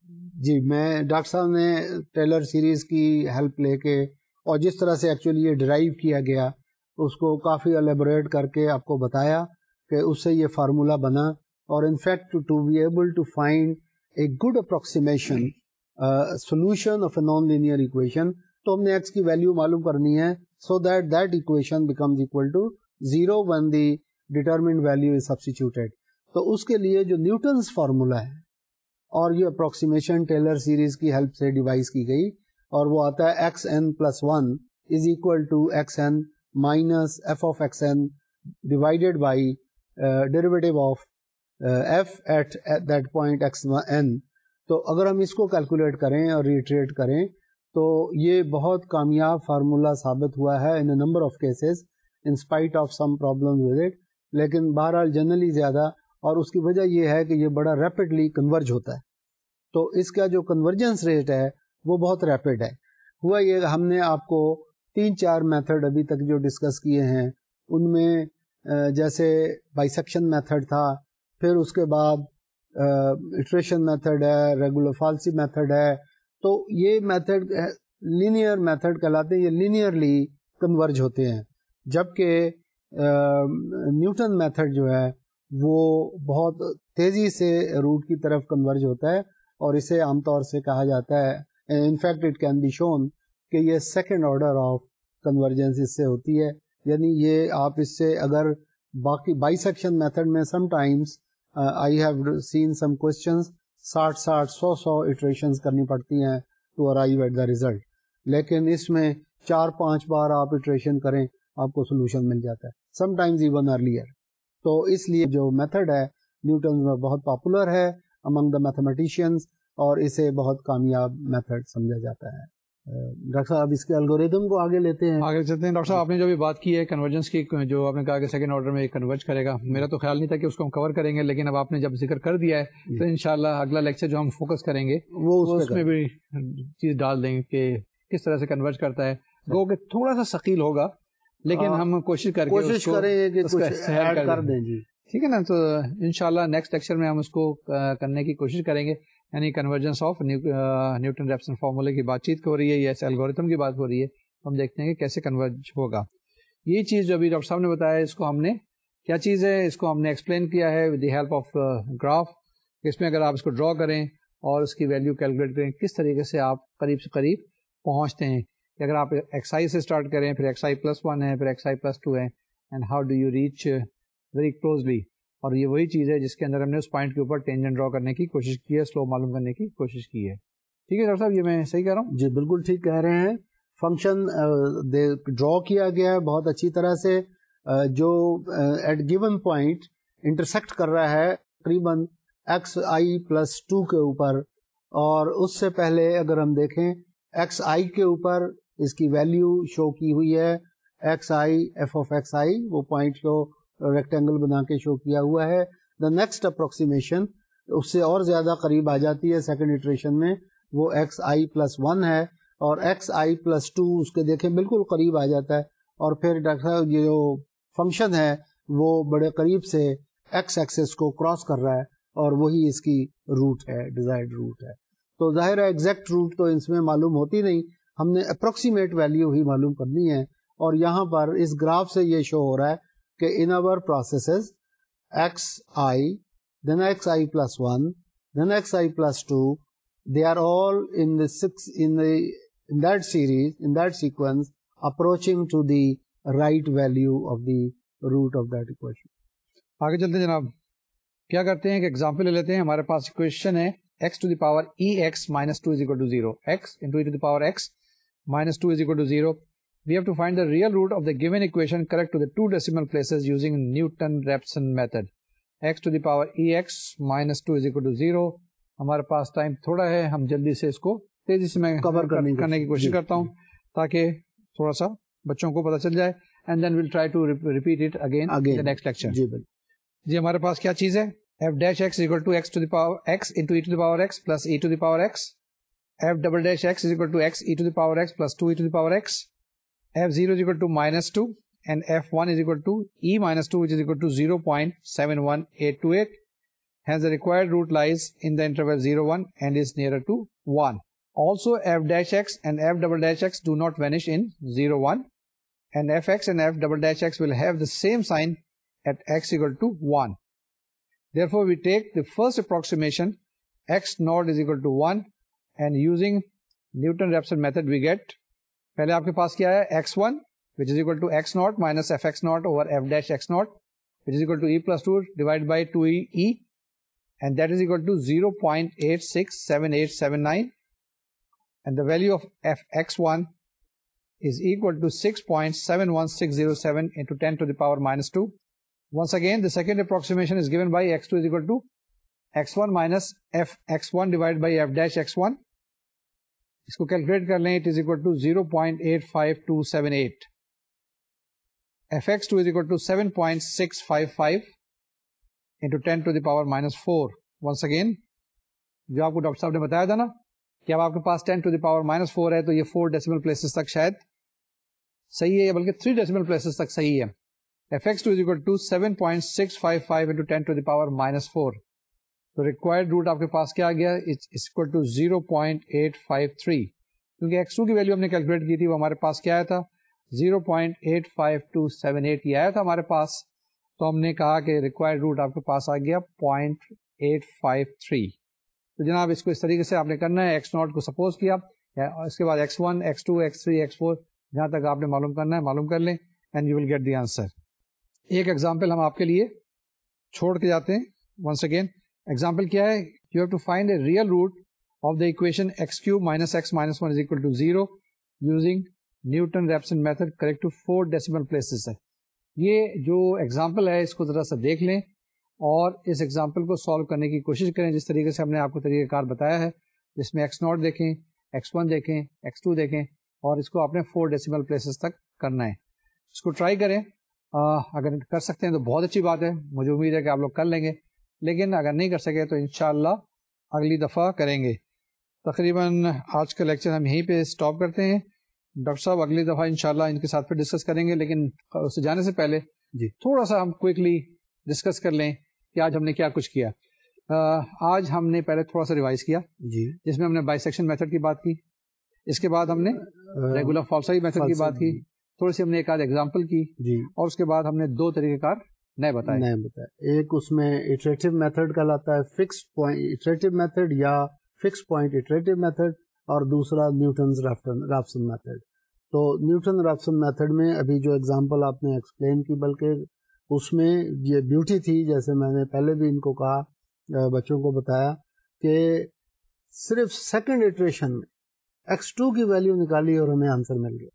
جی میں ڈاکٹر صاحب نے ٹیلر سیریز کی ہیلپ لے کے اور جس طرح سے ایکچولی یہ ڈرائیو کیا گیا، اس کو کافی الیبوریٹ کر کے آپ کو بتایا کہ اس سے یہ فارمولا بنا اور in fact to be able to find a good approximation solution of a non linear equation تو ہم نے ایکس کی ویلو معلوم کرنی ہے so that that equation becomes equal to zero when the determinant value is substituted تو اس کے لیے جو نیوٹنس فارمولا ہے اور یہ اپروکسیمیشن ٹیلر سیریز کی ہیلپ سے ڈیوائز کی گئی اور وہ آتا ہے x n plus one is equal to x n minus f of x n divided by derivative of f at that point x n تو اگر ہم اس کو کیلکولیٹ کریں اور ریٹریٹ کریں تو یہ بہت کامیاب فارمولا ثابت ہوا ہے in a number of cases in spite of some problem لیکن بہرحال جنرلی زیادہ اور اس کی وجہ یہ ہے کہ یہ بڑا ریپڈلی کنورج ہوتا ہے۔ تو اس کا جو کنورجنس ریٹ ہے وہ بہت ریپڈ ہے۔ ہوا یہ ہم نے آپ کو تین چار میتھڈ ابھی تک جو ڈسکس کیے ہیں، ان میں جیسے بائیسیکشن میتھڈ تھا، پھر اس کے بعد اٹریشن میتھڈ ہے ریگولر فالسی میتھڈ ہے۔ تو یہ میتھڈ لینئر میتھڈ کہلاتے ہیں، یہ لینئرلی کنورج ہوتے ہیں۔ جبکہ نیوٹن میتھڈ جو ہے وہ بہت تیزی سے روٹ کی طرف کنورج ہوتا ہے اور اسے عام طور سے کہا جاتا ہے. In fact it can be shown کہ یہ سیکنڈ آرڈر آف کنورجنس اس سے ہوتی ہے. یعنی یہ آپ اس سے اگر باقی بائی سیکشن میتھڈ میں some times I have seen some questions ساٹھ ساٹھ سو سو اٹریشنس کرنی پڑتی ہیں to arrive at the result لیکن اس میں چار پانچ بار آپ اٹریشن کریں، آپ کو سولوشن مل جاتا ہے. سم ٹائمز ایون ارلیئر تو اس لیے جو میتھڈ ہے نیوٹن میں بہت پاپولر ہے امنگ دا میتھمیٹیشینس اور اسے بہت کامیاب میتھڈ سمجھا جاتا ہے۔ ڈاکٹر صاحب اس کے الگوریدم کو آگے لیتے ہیں۔ آگے چلتے ہیں۔ ڈاکٹر صاحب آپ نے جو بھی بات کی ہے کنورجنس کی جو آپ نے کہا کہ سیکنڈ آرڈر میں کنورج کرے گا میرا تو خیال نہیں تھا کہ اس کو ہم کور کریں گے لیکن اب آپ نے جب ذکر کر دیا ہے جی۔ تو انشاءاللہ اگلا لیکچر جو ہم فوکس کریں گے وہ اس میں بھی چیز ڈال دیں گے کہ کس طرح سے کنورج کرتا ہے۔ وہ کہ تھوڑا سا ثقیل ہوگا لیکن ہاں۔ ہم کوشش کر کوشش کریں کہ کر دیں۔ جی۔ ٹھیک ہے نا؟ تو انشاءاللہ نیکسٹ لیکچر میں ہم اس کو کرنے کی کوشش کریں گے۔ یعنی کنورجنس آف نیوٹن ریپسن فارمولے کی بات چیت ہو رہی ہے یا الگوریتم کی بات ہو رہی ہے۔ ہم دیکھتے ہیں کہ کیسے کنورج ہوگا۔ یہ چیز جو ابھی ڈاکٹر صاحب نے بتایا اس کو ہم نے کیا چیز ہے؟ اس کو ہم نے ایکسپلین کیا ہے with the help of graph اس میں اگر آپ اس کو ڈرا کریں اور اس کی ویلیو کیلکولیٹ کریں کس طریقے سے آپ قریب سے قریب پہنچتے ہیں۔ کہ اگر آپ ایکس آئی سے اسٹارٹ کریں، پھر ایکس آئی پلس ون ہے، پھر ایکس آئی پلس ٹو ہے and how do you reach very closely اور یہ وہی چیز ہے جس کے اندر ہم نے اس پوائنٹ کے اوپر ٹینجن ڈرا کرنے کی کوشش کی ہے سلو معلوم کرنے کی کوشش کی ہے۔ ٹھیک ہے ڈاکٹر صاحب، یہ میں صحیح کہہ رہا ہوں؟ جی بالکل ٹھیک کہہ رہے ہیں۔ فنکشن ڈرا uh, کیا گیا ہے بہت اچھی طرح سے uh, جو ایٹ گیون پوائنٹ انٹرسیکٹ کر رہا ہے تقریباً ایکس آئی پلس ٹو کے اوپر۔ اور اس سے پہلے اگر ہم دیکھیں ایکس آئی کے اوپر اس کی ویلیو شو کی ہوئی ہے. X i f of x i وہ پوائنٹ کو ریکٹینگل بنا کے شو کیا ہوا ہے. دا نیکسٹ اپروکسیمیشن اس سے اور زیادہ قریب آ جاتی ہے سیکنڈ ایٹریشن میں. وہ ایکس آئی پلس ون ہے اور ایکس آئی پلس ٹو اس کے دیکھیں بالکل قریب آ جاتا ہے. اور پھر ڈاکٹر صاحب، یہ جو فنکشن ہے، وہ بڑے قریب سے ایکس ایکسس کو کراس کر رہا ہے اور وہی اس کی روٹ ہے ڈیزائرڈ روٹ ہے. تو ظاہر ہے ایگزیکٹ روٹ تو اس میں معلوم ہوتی نہیں ہم نے اپروکسیمیٹ ویلیو ہی معلوم کرنی ہے اور یہاں پر اس گراف سے یہ شو ہو رہا ہے کہ in over processes x i then x i plus one then x i plus two they are all in six in in that series, in that sequence, approaching to the right value of the root of that آگے چلتے جناب. کیا کرتے ہیں کہ example لے لیتے ہیں. ہمارے پاس اکویشن ہے x to the power e x minus two is equal to zero x into e to the power x ہمارے پاس ٹائم تھوڑا ہے ہم جلدی سے اس کو تیزی سے میں Cover کرنے کی کرنے کی کوشش کرتا ہوں۔ تاکہ تھوڑا سا بچوں کو پتا چل جائے۔ And then will try to repeat it again Again. Next lecture جی جی ہمارے پاس کیا چیز ہے؟ F double dash x equal to x e to the power x plus two e to the power x f zero equal to minus two and f one is equal to e minus two which is equal to zero point seven one eight two eight hence the required root lies in the interval zero one and is near to one also f dash x and f double dash x do not vanish in zero one and fx and f double dash x will have the same sign at x equal to 1. Therefore, we take the first approximation x naught is equal to and using Newton Raphson method we get پہلے آپ کے پاس کیا ہے x one which is equal to x naught minus f x naught over f dash x naught which is equal to e plus two divide by two and that is equal to zero point eight six seven eight seven nine and the value of f x one is equal to 6.71607 into 10 to the power minus 2. Once again, the second approximation is given by x2 is equal to x1 minus f x1 divided by f dash x1. اس کو calculate کر لیں it is equal to zero point eight five two seven eight f x two is equal to seven point six five five into ten to the power minus four once again جو آپ کو doctor صاحب نے بتایا تھا نا کہ اب آپ کے پاس ten to the power minus four ہے تو یہ فور ڈیسیمل پلیسز تک شاید صحیح ہے بلکہ تھری ڈیسیمل پلیسز تک صحیح ہے f x two is equal to seven point six five five into ten to the power minus four تو ریکوائرڈ روٹ آپ کے پاس کیا گیا؟ Equal to zero point eight five three کیونکہ ایکس ٹو کی ویلو ہم نے کیلکولیٹ کی تھی، وہ ہمارے پاس کیا آیا تھا؟ Zero point eight five two seven eight یہ آیا تھا ہمارے پاس۔ تو ہم نے کہا کہ ریکوائرڈ روٹ آپ کے پاس آ گیا پوائنٹ ایٹ فائیو تھری تو جناب، اس کو اس طریقے سے آپ نے کرنا ہے ایکس ناٹ کو سپوز کیا۔ اس کے بعد x one x two x three x four جہاں تک آپ نے معلوم کرنا ہے، معلوم کر لیں and you will get the answer ایک ایگزامپل ہم آپ کے لیے چھوڑ کے جاتے ہیں ونس اگین ایگزامپل کیا ہے you have to find a real root of the equation x cube minus x minus one is equal to zero using Newton Raphson method correct to four decimal places ہے یہ جو example ہے اس کو ذرا سا دیکھ لیں اور اس ایگزامپل کو سالو کرنے کی کوشش کریں جس طریقے سے ہم نے آپ کو طریقہ کار بتایا ہے جس میں ایکس ناٹ دیکھیں ایکس ون دیکھیں ایکس ٹو دیکھیں اور اس کو آپ نے فور ڈیسیمل پلیسز تک کرنا ہے اس کو ٹرائی کریں اگر کر سکتے ہیں تو بہت اچھی بات ہے مجھے امید ہے کہ آپ لوگ کر لیں گے لیکن اگر نہیں کر سکے تو انشاءاللہ اگلی دفعہ کریں گے۔ تقریباً آج کا لیکچر ہم یہیں پہ اسٹاپ کرتے ہیں۔ ڈاکٹر صاحب اگلی دفعہ انشاءاللہ ان کے ساتھ پھر ڈسکس کریں گے لیکن اسے جانے سے پہلے جی۔ تھوڑا سا ہم کوئکلی ڈسکس کر لیں کہ آج ہم نے کیا کچھ کیا۔ آج ہم نے پہلے تھوڑا سا ریوائز کیا جی۔ جس میں ہم نے بائی سیکشن میتھڈ کی بات کی۔ اس کے بعد ہم نے ریگولر فالسائی میتھڈ کی بات کی۔ تھوڑی سی ہم نے ایک آدھ ایگزامپل کی۔ جی۔ اور اس کے بعد ہم نے دو طریقہ کار نئے بتائے نہیں بتایا۔ ایک اس میں اٹریٹو میتھڈ کہلاتا ہے فکس پوائنٹ اٹریٹو میتھڈ یا فکس پوائنٹ اٹریٹو میتھڈ اور دوسرا نیوٹن رافسن میتھڈ تو نیوٹن رافسن میتھڈ میں ابھی جو ایگزامپل آپ نے ایکسپلین کی، بلکہ اس میں یہ بیوٹی تھی، جیسے میں نے پہلے بھی ان کو کہا بچوں کو بتایا کہ صرف سیکنڈ اٹریشن میں ایکس ٹو کی ویلیو نکالی اور ہمیں آنسر مل گیا۔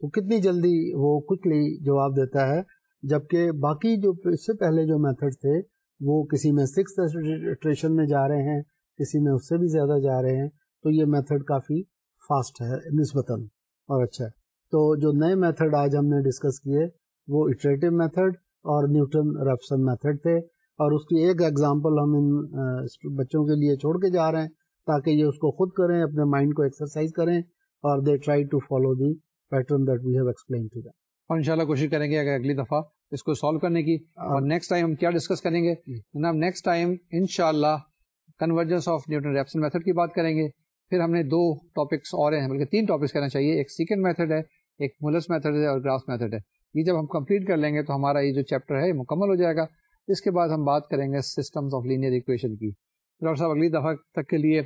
تو کتنی جلدی وہ کوکلی جواب دیتا ہے؟ جبکہ باقی جو اس سے پہلے جو میتھڈ تھے، وہ کسی میں سکس اٹریشن میں جا رہے ہیں، کسی میں اس سے بھی زیادہ جا رہے ہیں، تو یہ میتھڈ کافی فاسٹ ہے، نسبتاً اور اچھا ہے۔ تو جو نئے میتھڈ آج ہم نے ڈسکس کیے، وہ اٹریٹو میتھڈ اور نیوٹن ریپسن میتھڈ تھے۔ اور اس کی ایک ایگزامپل ہم ان بچوں کے لیے چھوڑ کے جا رہے ہیں، تاکہ یہ اس کو خود کریں، اپنے مائنڈ کو ایکسرسائز کریں اور they try to follow the pattern that we have explain to اور انشاءاللہ کوشش کریں گے اگر اگلی دفعہ اس کو سالو کرنے کی اور نیکسٹ ٹائم ہم کیا ڈسکس کریں گے؟ جناب نیکسٹ ٹائم انشاءاللہ convergence of Newton Raphson method کی بات کریں گے۔ پھر ہم نے دو ٹاپکس اور ہیں بلکہ تین ٹاپکس کرنا چاہیے۔ ایک سیکنڈ میتھڈ ہے ایک مولرس میتھڈ ہے اور گراس میتھڈ ہے۔ یہ جب ہم کمپلیٹ کر لیں گے تو ہمارا یہ جو چیپٹر ہے مکمل ہو جائے گا۔ اس کے بعد ہم بات کریں گے سسٹمز آف لینئر اکویشن کی۔ ڈاکٹر صاحب اگلی دفعہ تک کے لیے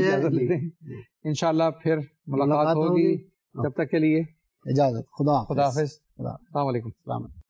اجازت لیتے ہیں۔ انشاءاللہ پھر ملاقات ہوگی۔ جب تک کے لیے۔ اجازت. خدا خدا حافظ. السلام علیکم. السلام علیکم.